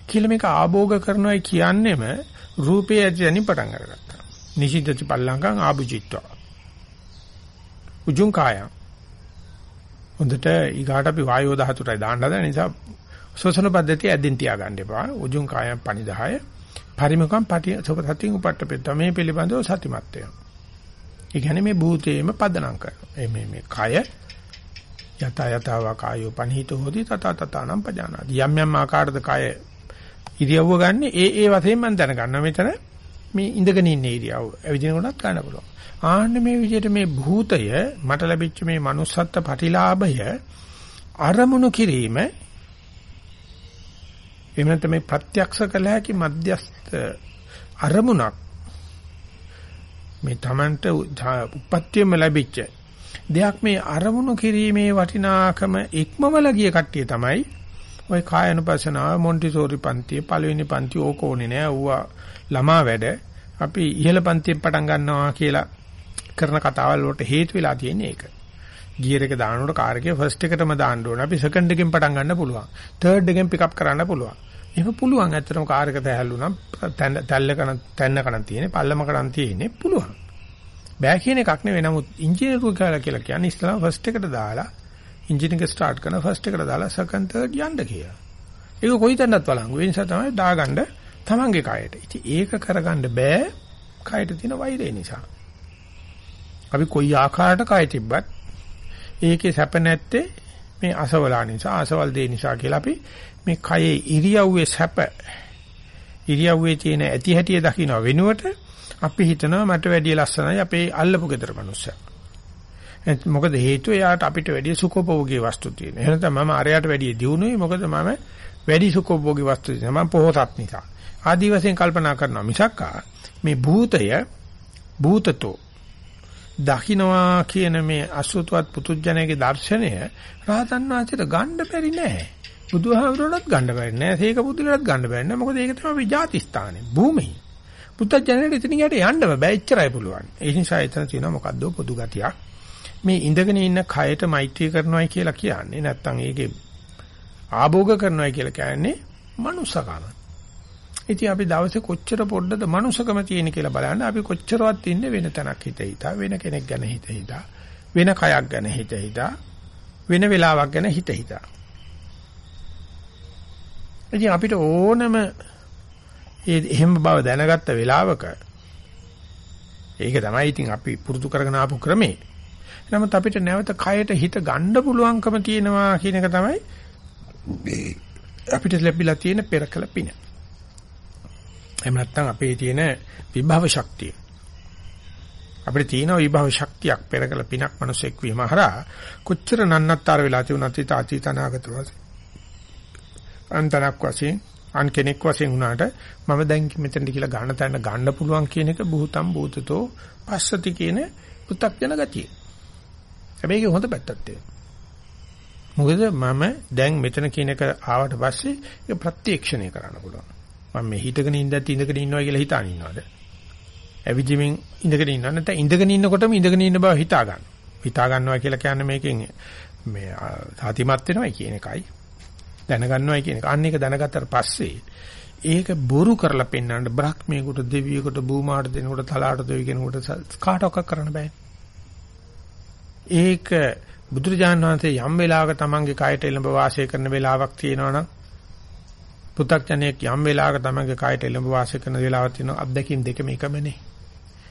කියලා මේක ආභෝග කරනවා කියන්නේම රූපේ ඇතිවෙනින් පටන් අරගත්තා. නිසිද්දති පල්ලංකං ආභුජිත්වා. උජුං කායං. හොඳට ඊගාට අපි වායෝ ධාතුටයි දාන්න හදන නිසා ශ්වසන පද්ධතිය ඇදින් තියාගන්න එපා. උජුං කායං පනිදාය. පරිමකම් පටි සතින් උපට්ඨපෙත්ත මේ පිළිබඳව සතිමත් වෙනවා. ඒ කියන්නේ මේ භූතේම පදනම් කරනවා. මේ මේ කය යත යතව කායෝ පනිහිත හොදි තත තතනම් පජානාති. යම් යම් ආකාරද කය ඉරියව්ව ගන්න ඒ ඒ වශයෙන් මම දැනගන්නවා මෙතන මේ ඉඳගෙන ඉන්න ඉරියව්ව. එවිදින කොටත් ගන්න පුළුවන්. ආන්න මේ විදිහට මේ භූතය මට ලැබිච්ච මේ manussත්ත්ව ප්‍රතිලාභය අරමුණු කිරීම එහෙම නැත්නම් මේ ප්‍රත්‍යක්ෂ කළ හැකි මධ්‍යස්ත අරමුණක් මේ Tamanට උපත්තියම ලැබිච්ච දෙයක් මේ අරමුණු කිරීමේ වටිනාකම ඉක්මවල ගිය කට්ටිය තමයි ওই කායනුපසනාව මොන්ටිසෝරි පන්තියේ පළවෙනි පන්ති ඕක ඕනේ නෑ ඌවා ළමා වැඩ අපි ඉහළ පන්තියෙන් පටන් ගන්නවා කියලා කරන කතාවල් වලට හේතු වෙලා තියෙන්නේ ඒක. ගියර් එක දානකොට කාර් එකේ ෆස්ට් එකටම දාන්න ඕනේ. අපි සෙකන්ඩ් එකෙන් පටන් ගන්න පුළුවන්. තර්ඩ් එකෙන් පික් අප් කරන්න පුළුවන්. එහෙම පුළුවන්. ඇත්තටම කාර් එක තැහැල්ලු නම් තැල්ල කන තැන්න කන තියෙන්නේ, පල්ලම කන තියෙන්නේ පුළුවන්. බෑ කියන එකක් නෙවෙයි. නමුත් ඉංජිනේරු කියලා කියන්නේ ඉස්ලාම ෆස්ට් එකට දාලා එන්ජින් එක ස්ටාර්ට් කරන ෆස්ට් එකට දාලා සෙකන්ඩ් තර්ඩ් යන්න කියලා. ඒක කොයිතැනවත් වළංගු. ඒ නිසා තමයි දාගන්න තමන්ගේ කයට. ඉතින් ඒක කරගන්න බෑ කයට තියෙන වෛරය නිසා. අපි කොයි ආකාරයකට කය තිබ්බත් ඒකේ සැප නැත්තේ මේ අසවලා නිසා අසවල් දේ නිසා කියලා අපි මේ කයේ ඉරියව්වේ සැප ඉරියව්වේ තියෙන ඇති හැටිය දකින්න වෙනුවට අපි හිතනවා මට වැඩිය ලස්සනයි අපේ අල්ලපු ගෙදර මිනිස්සයා. මොකද හේතුව එයාට අපිට වැඩිය සුඛෝපභෝගී වස්තු තියෙන. එහෙනම් තමයි මම අරයට වැඩිය දියුණුයි මොකද මම වැඩි සුඛෝපභෝගී වස්තු තියෙන. මම පොහොසත් නිසා. ආදි වශයෙන් කල්පනා කරනවා මිසක් මේ භූතය භූතතෝ දකින්නවා කියන මේ අසුතුවත් පුතුජනයේ දර්ශනය රහතන් වහන්සේට ගන්න බැරි නෑ. බුදුහාමුදුරණත් ගන්න බැරි නෑ. සීක පුදුලටත් ගන්න බැරි නෑ. මොකද ඒක තමයි විජාති ස්ථානේ. භූමිය. පුතුජනයට ඉතින් යට යන්න බෑ. එච්චරයි පුළුවන්. ඒ නිසා එතන තියෙනවා මොකද්ද පොදු ගතියක්. මේ ඉඳගෙන ඉන්න කයට මෛත්‍රී කරනවායි කියලා කියන්නේ නැත්තම් ඒකේ ආභෝග කරනවායි කියලා කියන්නේ මනුස්සකම. ඉතින් අපි දවසේ කොච්චර පොඩ්ඩද මනුස්සකම තියෙන කියලා බලන්න අපි කොච්චරවත් ඉන්නේ වෙන තැනක් හිත හිතා වෙන කෙනෙක් ගැන හිත හිතා වෙන කයක් ගැන හිත හිතා වෙන වෙලාවක් ගැන හිත හිතා. ඉතින් අපිට ඕනම ඒ එහෙම බව දැනගත්ත වෙලාවක ඒක තමයි ඉතින් අපි පුරුදු කරගෙන ආපු ක්‍රමේ. නමුත් අපිට නැවත කයට හිත ගන්න පුළුවන්කම තියෙනවා කියන එක තමයි අපිට ලැබිලා තියෙන පෙරකල පින. එහෙම නැත්නම් අපේ තියෙන විභව ශක්තිය. අපිට තියෙන විභව ශක්තියක් පෙරකල පිනක් මිනිසෙක් වීම හරහා කොච්චර නන්නත්තර වෙලා තිබුණත් හිත අතීත අනාගත වශයෙන් අන්තරක් වශයෙන් අන් කෙනෙක් වශයෙන් වුණාට මම දැන් මෙතනට කියලා ගන්න තැන ගන්න පුළුවන් කියන එක බුතම් බුතතෝ පස්සති කියන පු탁ජන ගතිය. හැබැයි ඒක හොඳ පැත්තක් තියෙනවා. මොකද මම දැන් මෙතන කියන එක ආවට පස්සේ ඒක ප්‍රත්‍යක්ෂණය කරන්න පුළුවන්. මම මේ හිතගෙන ඉඳලා ඉඳගෙන ඉන්නවා කියලා හිතාන ඉන්නවද? ඇවිදිමින් ඉඳගෙන ඉන්නව නැත්නම් ඉඳගෙන ඉන්නකොටම ඉඳගෙන ඉන්න බව හිතා ගන්න. හිතා ගන්නවා කියලා කියන්නේ මේකෙන් මේ සාතිමත් වෙනවයි කියන එකයි. දැනගන්නවයි කියන එක. අන්න ඒක දැනගත්තට පස්සේ ඒක බොරු කරලා පෙන්වන්න බ්‍රහ්මයෙකුට දෙවියෙකුට භූමාට දෙනකොට තලාට දෙවි කෙනෙකුට කාටවත් කරන්න බෑ. ඒක බුදුරජාණන් වහන්සේ යම් වෙලාවක තමන්ගේ කයට එළඹ වාසය කරන වෙලාවක් තියෙනවනම් පු탁ජනෙක් යම් වෙලාවක තමන්ගේ කයට එළඹ වාසය කරන වෙලාවක් තියෙනවා අත්දැකීම් දෙකම එකමනේ.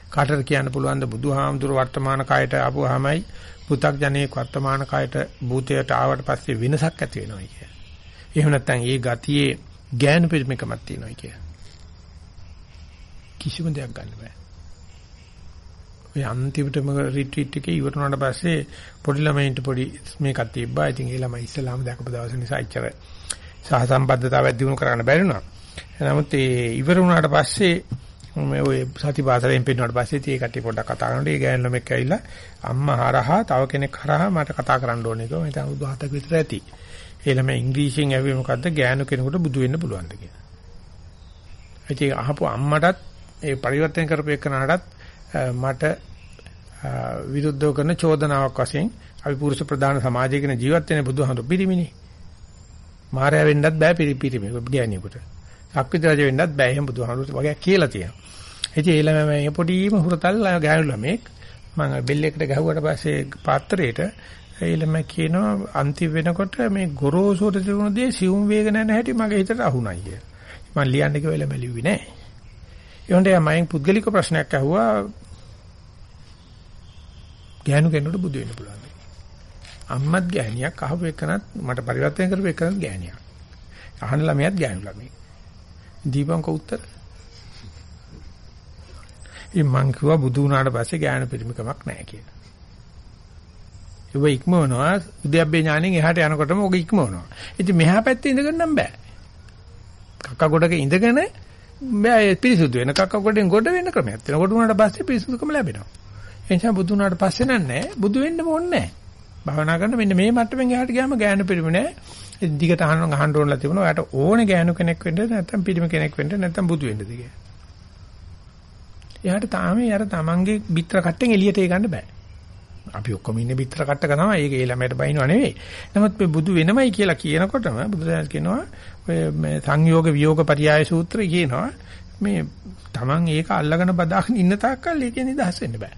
කාටද කියන්න පුළුවන් ද බුදුහාමුදුර වර්තමාන කයට ආපුවාමයි පු탁ජනෙක් වර්තමාන කයට භූතයට ආවට පස්සේ වෙනසක් ඇති වෙනවා කිය. එහෙම නැත්නම් ඒ ගතියේ ඥාන පරිමකමක් තියෙනවා කිය. කිසිම දෙයක් ගන්න බෑ. ඔය අන්තිමටම රිට්‍රීට් එකේ ඉවර වුණාට පස්සේ පොඩි ළමයින්ට පොඩි මේකක් තිබ්බා. ඉතින් ඒ ළමයි ඉස්සලාම දැකපු දවස් නිසා ඉච්චර සහසම්බද්ධතාවයක් දිනු කරන්න බැරි වුණා. නමුත් ඒ ඉවර වුණාට පස්සේ මේ ඔය සතිපාසලෙන් පිටුනට පස්සේ tie කටි පොඩ්ඩක් කතා කරනකොට ඒ ගෑනු ළමෙක් ඇවිල්ලා අම්මා හරහා තව කෙනෙක් හරහා මට කතා කරන්න ඕනේ කිව්වා. මම හිතා අවුරුදු 7ක විතර ඇති. ඒ ළමයා ඉංග්‍රීසියෙන් ඇහුවේ මොකද්ද ගෑනු කෙනෙකුට බුදු වෙන්න පුළුවන්ද කියලා. ඉතින් අහපු අම්මටත් ඒ පරිවර්තන කරපු එකනටත් මට විරුද්ධව කරන චෝදනාවක් වශයෙන් අපි පුරුෂ ප්‍රධාන සමාජයකින් ජීවත් වෙන බුදුහාමුදුරු පිරිමිනේ. මාරය වෙන්නත් බෑ පිරිපිරිමි ගෑණියෙකුට. සක්විති රජ වෙන්නත් බෑ එහෙම බුදුහාමුදුරු වගේ කියලා තියෙනවා. ඉතින් ඒ ළමයා පොඩිම හුරතල් ගෑනු ළමෙක් මම බෙල් එකට ගැහුවට පස්සේ පාත්‍රයට ඒ ළමයා කියනවා අන්තිම වෙනකොට මේ ගොරෝසුට තිබුණ දේ සිවුම් වේගන නැ හැටි මගේ හිතට අහුණා කිය. මම ලියන්න කිව්ව ළමයා ලිව්වේ නෑ. ඒොන්ට මම පුද්ගලික ප්‍රශ්නයක් අහුවා ගෑනු කෙනෙකුට බුදු වෙන්න පුළුවන්. අම්මත් ගෑණියක් අහපු එකනත් මට පරිවර්තන කරපු එකනත් ගෑණියක්. අහන ළමයාත් ගෑනු ළමයි. දීපංක උත්තර. ඉතින් මං කිව්වා බුදු වුණාට පස්සේ ගෑනු පිරිමිකමක් නැහැ කියලා. ඒක ඉක්මවනවා උද්‍යප්පේ ඥාණයෙන් එහාට යනකොටම ඔක ඉක්මවනවා. ඉතින් මෙහා පැත්තේ ඉඳගෙන නම් බෑ. කක්ක ගොඩක ඉඳගෙන බෑ පිරිසුදු වෙන කක්ක ගොඩෙන් ගොඩ වෙන ක්‍රමයක් තියෙනවා. ගොඩ වුණාට පස්සේ පිරිසුදුකම ලැබෙනවා. ඒ නිසා බුදු වුණාට පස්සේ නෑ බුදු වෙන්න ඕනේ නෑ. භාවනා කරන මෙන්න මේ මට්ටමින් එහාට ගියාම ගෑනු පිරිමි නෑ. දිගට අහන්න අහන්න ඕනලා තිබුණා. ඔයාට ඕනේ ගෑනු කෙනෙක් වෙන්න නැත්නම් පිරිමි කෙනෙක් වෙන්න නැත්නම් බුදු වෙන්නද කියලා. එයාට තාම යාර තමන්ගේ පිටර කට්ටෙන් එළියට ඒ ගන්න බෑ. අපි ඔක්කොම ඉන්නේ පිටර කට්ටක තමයි. ඒක ඒ ළමයට බයින්ව නෙවෙයි. නමුත් මේ බුදු වෙනමයි කියලා කියනකොටම බුදුදහම කියනවා ඔය මේ සංයෝග විయోగ පරියාය සූත්‍රය කියනවා මේ තමන් ඒක අල්ලගෙන බදාගෙන ඉන්න තාක්කල් ඒකේ නිදහස් වෙන්න බෑ.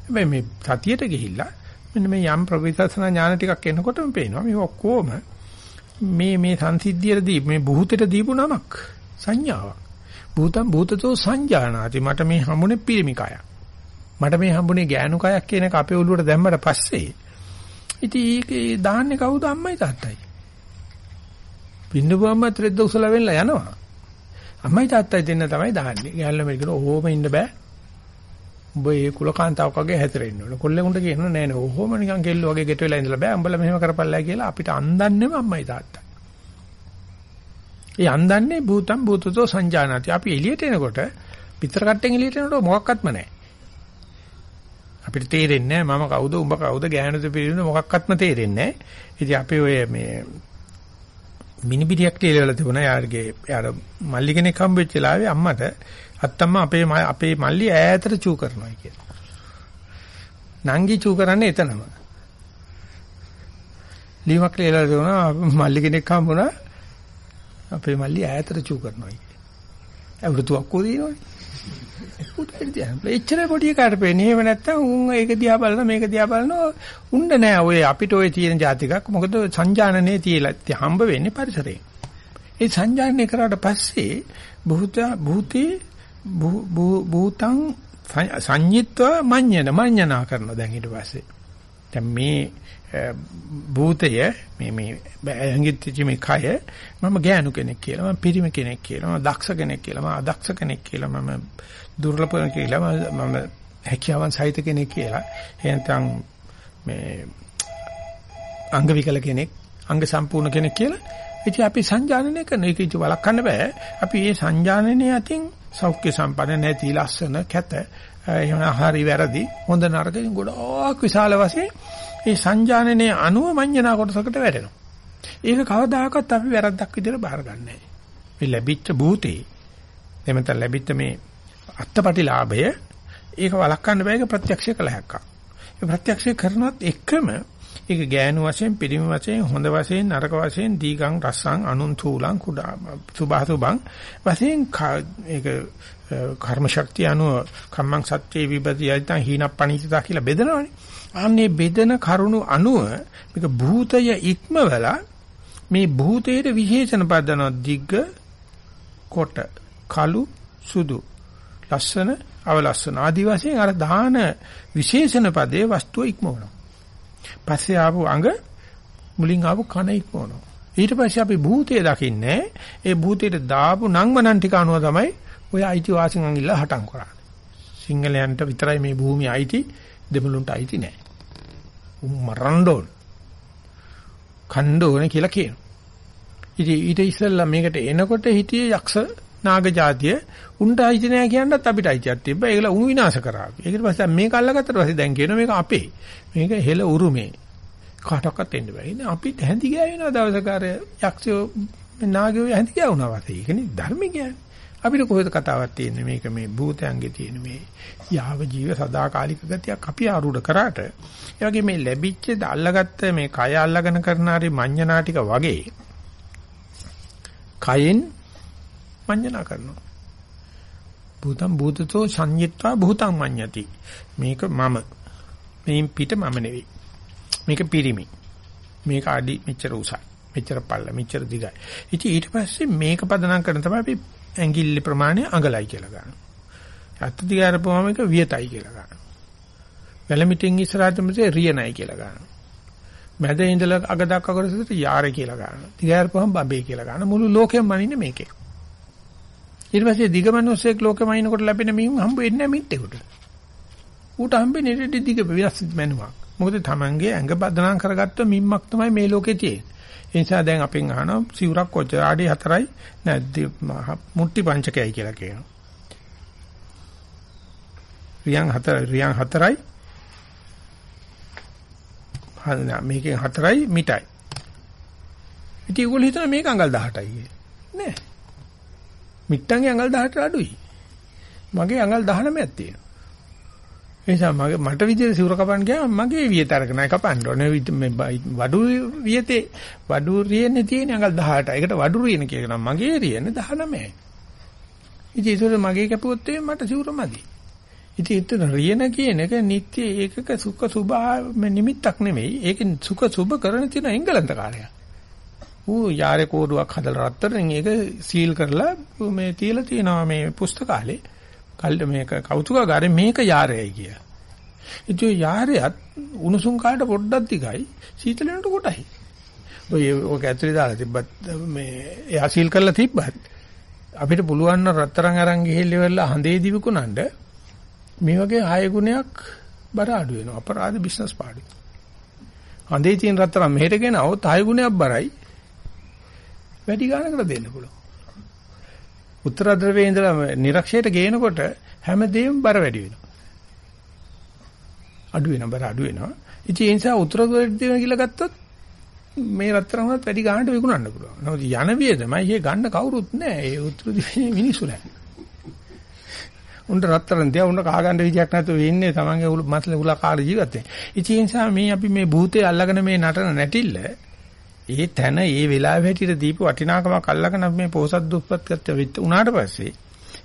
හැබැයි මේ සතියට ගිහිල්ලා මෙන්න මේ යම් ප්‍රවිසසන ඥාන ටිකක් එනකොටම පේනවා මේ ඔක්කොම මේ මේ සංසිද්ධියේදී මේ බුහුතෙට දීපු නමක් සංඥාවක්. භූතම් භූතතෝ සංජානාති මට මේ හම්බුනේ පිරිමි කයක්. මට මේ හම්බුනේ ගෑනු කයක් කියන එක අපේ ඔළුවට දැම්මට පස්සේ ඉතින් ඒකේ දාන්නේ කවුද අම්මයි තාත්තයි. පින්නබුවම්ම ත්‍රෙද්ද උසල වෙන්නලා යනවා. අම්මයි තාත්තයි දෙන්න තමයි දාන්නේ. ගෑල්ල මෙල්කන ඕම ඉන්න බෑ. උඹ ඒ කුලකාන්තාවක් වගේ හැතරෙන්න ඕන. කොල්ලෙකුන්ට කියනවා නෑ නෑ ඔහොම නිකන් කෙල්ල වගේ ගෙට වෙලා ඉඳලා බෑ. උඹලා මෙහෙම කරපල්ලා කියලා අපිට අන්දන්නේම අම්මයි තාත්තයි. ඒ අන්දන්නේ භූතම් භූතතෝ සංජානති. අපි එළියට එනකොට පිටර කට්ටෙන් එළියට එනකොට මොකක්වත්ම නැහැ. අපිට තේරෙන්නේ නැහැ මම කවුද උඹ කවුද ගෑනුද පිළිඳ මොකක්වත්ම තේරෙන්නේ නැහැ. ඉතින් අපි ඔය මේ මිනිබිරියක් තියලා තිබුණා යාගේ යාර මල්ලි කෙනෙක් හම්බෙච්ච වෙලාවේ අම්මට අත්තම්ම අපේ අපේ මල්ලි ඈතට චූ කරනවා කියලා. නංගි චූ කරන්නේ එතනම. ලීමක් ලේලා දුණා මල්ලි කෙනෙක් හම්බුණා අපේ මල්ලි ඈතට චූ කරනවා කියන්නේ. අවුරුතුවක් කොදිනවනේ. එච්චර පොඩි එකාට පේන්නේ. එහෙම නැත්තම් උන් ඒක දිහා බලන මේක දිහා බලනවා උන්න නෑ ඔය අපිට ඔය තියෙන જાතිකක් මොකද සංජානනයේ තියලා හම්බ වෙන්නේ පරිසරයෙන්. ඒ සංජානනය කරාට පස්සේ භූත භූතේ භූතං සංඤිත්ව මඤ්ඤන මඤ්ඤනා කරනවා දැන් ඊට පස්සේ. දැන් මේ භූතය මේ මේ ඇඟිච්ච මේ කය මම ගෑනු කෙනෙක් කියලා මම පිරිමි කෙනෙක් කියලා මම දක්ෂ කෙනෙක් කියලා මම අදක්ෂ කෙනෙක් කියලා මම දුර්ලභ කියලා මම හැකියාවන් සහිත කෙනෙක් කියලා එහෙනම් මේ අංග විකල කෙනෙක් අංග සම්පූර්ණ කෙනෙක් කියලා ඉතින් අපි සංජානනය කරන එක ඉති වළක්වන්න බෑ අපි මේ සංජානනය අතින් සෞඛ්‍ය සම්පන්න නැති ලස්සන කැත එහෙම හරි වැරදි හොඳ නරක ගොඩාක් විශාල වශයෙන් ඒ සංජානනයේ අනුව මඤ්ඤණා කොටසකට වැටෙනවා. ඒක කවදාකවත් අපි වැරද්දක් විදිහට බාර ගන්නෑ. මේ ලැබිච්ච භූතේ එමෙත ලැබිච්ච මේ අත්පටිලාභය ඒක වළක්වන්න බෑ ඒක ප්‍රත්‍යක්ෂ කළ හැක්කක්. ඒ ප්‍රත්‍යක්ෂ කරනවත් එකම ඒක ගෑනු වශයෙන් පිළිම වශයෙන් හොඳ වශයෙන් නරක වශයෙන් දීගං රස්සං අනුන් තූලං කුඩා සුභාසුභං වශයෙන් ඒක කර්ම ශක්තිය අනුව කම්මං සත්‍යේ විබදී යයිතං හීනප්පණීතිතා කියලා බෙදනවනේ. අනේ බෙදන කරුණු අනුව මේක භූතය ඉක්මවලා මේ භූතයේ විශේෂණ පදන දිග්ග කොට කළු සුදු ලස්සන අවලස්සන ආදි වශයෙන් අර දාන විශේෂණ පදේ වස්තුව ඉක්මවනවා. පස්සේ ආපු අඟ මුලින් ආපු කන ඉක්මවනවා. ඊට පස්සේ අපි භූතය දකින්නේ ඒ භූතයට දාපු නංවනන් ටික අනුව තමයි ඔය අයිති වාසිකම් ඉල්ල හටම් කරන්නේ. සිංහලයන්ට විතරයි මේ භූමිය අයිති දෙමළුන්ට අයිති නෑ. උන් මරන්න ඕන. කණ්ඩ ඕන කියලා කියනවා. ඉතින් ඊට ඉස්සෙල්ලා මේකට එනකොට හිටියේ යක්ෂ නාග జాතිය උන්ට අයිති නෑ කියනවත් අපිට අයිතියක් තිබ්බා. ඒකල උන් විනාශ කරා. ඊට පස්සේ මේක අල්ලගත්තට පස්සේ දැන් කියනවා මේක අපේ. මේක හෙළ උරුමේ. කාටවත් එන්න බෑ. ඉතින් අපිත් හැඳි ගෑවෙනවා දවසක අර යක්ෂයෝ නාගයෝ හැඳි ගෑවුනා වාසේ. ඒකනේ ධර්ම කියන්නේ. අපිට කොහෙද කතාවක් තියෙන්නේ මේක මේ භූතයන්ගේ තියෙන මේ යාව ජීව සදාකාලික ගතියක් අපි ආරූඪ කරාට ඒ වගේ මේ ලැබිච්ච අල්ලගත්ත මේ කය අල්ලගෙන කරන හරි මඤ්ඤණා ටික වගේ කයෙන් මඤ්ඤණා කරනවා භූතම් භූතතෝ සංයත්වා භූතං මඤ්ඤති මේක මම මේන් පිට මම නෙවෙයි මේක පිරිමි මේක අඩි මෙච්චර උසයි මෙච්චර පල්ල මෙච්චර දිගයි ඉතින් ඊට පස්සේ මේක පදනම් කරන තමයි අපි ඇඟිල්ල ප්‍රමාණය අඟලයි කියලා ගන්නවා. අත් දිගාරපුවම එක වියතයි කියලා ගන්නවා. වැලමිටින් ඉස්සරහට මුසේ රියනයි කියලා ගන්නවා. මැද ඉඳලා අග දක්වා කරසට යාර කියලා ගන්නවා. දිගාරපුවම බබේ කියලා ගන්නවා. මුළු ලෝකෙම මනින්නේ මේකේ. ඊට පස්සේ දිගමනොස්සෙක් ලෝකෙම අයින්කොට ලැබෙන මිනිහුන් හම්බ වෙන්නේ නැහැ මිට්ටේකට. ඌට හම්බෙන්නේ රෙඩි දිග විනාශ මැනුවක්. මොකද Tamange ඇඟ බදනම් කරගත්ත මිම්මක් තමයි මේ ලෝකේ තියෙන්නේ. ඒ නිසා දැන් අපෙන් අහනවා සිවුරක් කොච්චර ආඩි 4යි නැද්ද මුට්ටි පංචකයයි කියලා කියනවා. රියන් 4 රියන් 4යි හරිද මේකෙන් 4යි මිටයි. ඉතින් ඒගොල්ලෝ හිතන මේක අඟල් 18යි කියලා. නෑ. මිට්ටන්ගේ අඟල් 18 අඩුයි. මගේ අඟල් 19ක් තියෙනවා. ඒ නිසා මගේ මට විදිහට සිවුර කපන්න ගියාම මගේ වියත අරගෙන කපන්න ඕනේ මේ වඩු වියතේ වඩු රියන්නේ තියෙන අඟල් 18. ඒකට වඩු රියන කියනවා මගේ රියන්නේ 19යි. ඉතින් ඒක මගේ කැපුවොත් මට සිවුර මදි. ඉතින් එතන රියන කියන එක නිත්‍ය ඒකක සුඛ සුභා නිමිත්තක් නෙමෙයි. ඒක සුඛ සුභ කරන තියෙන එංගලන්ත කාර්යයක්. ඌ යාරේ කෝඩුවක් හදලා රත්තරන් ඒක සීල් කරලා මේ තියලා තියෙනවා මේ පුස්තකාලේ. කල්ද මේක කෞතුකාගාරේ මේක යාරයයි කිය. ඉතින් යාරයත් උණුසුම් කාලට පොඩ්ඩක් දිගයි සීතල වෙනට කොටයි. ඔය ඔක ඇතුලේ දාලා තිබ්බත් මේ එයා සීල් කරලා තිබ්බත් අපිට පුළුවන් නම් රත්තරන් අරන් ගිහිල්ලා හඳේ දිවිකුණන්ඩ මේ වගේ හය ගුණයක් බර අඩු වෙනවා අපරාධ බිස්නස් පාඩු. හඳේ තියෙන රත්තරන් මෙහෙට ගෙනවොත් හය ගුණයක් බරයි වැඩි ගානකට දෙන්න පුළුවන්. උත්තර ද්‍රවයේ ඉඳලා නිරක්ෂයට ගේනකොට හැමදේම බර වැඩි වෙනවා. අඩු වෙනවා බර අඩු වෙනවා. ඉතින් ඒ නිසා උත්තර ද්‍රවයේ කියලා ගත්තොත් මේ රත්තරන්වත් වැඩි ගානට විකුණන්න පුළුවන්. නමුත් යන වියදමයි ඒ ගන්න කවුරුත් නැහැ. ඒ උත්තර ද්‍රවයේ මිනිස්සු නැහැ. උන්ට රත්තරන් තියා උන්ට කහ ගන්න විදියක් නැතුව ඉන්නේ තමන්ගේ මතල උලා කාල ජීවිතේ. ඉතින් ඒ නිසා මේ අපි මේ භූතේ අල්ලගෙන මේ නටන නැටිල්ල ඒ තැන ඒ වෙලාවෙ හැටියට දීපු වටිනාකමක් අල්ලගෙන මේ පොහසත් දුප්පත් වෙච්ච උනාට පස්සේ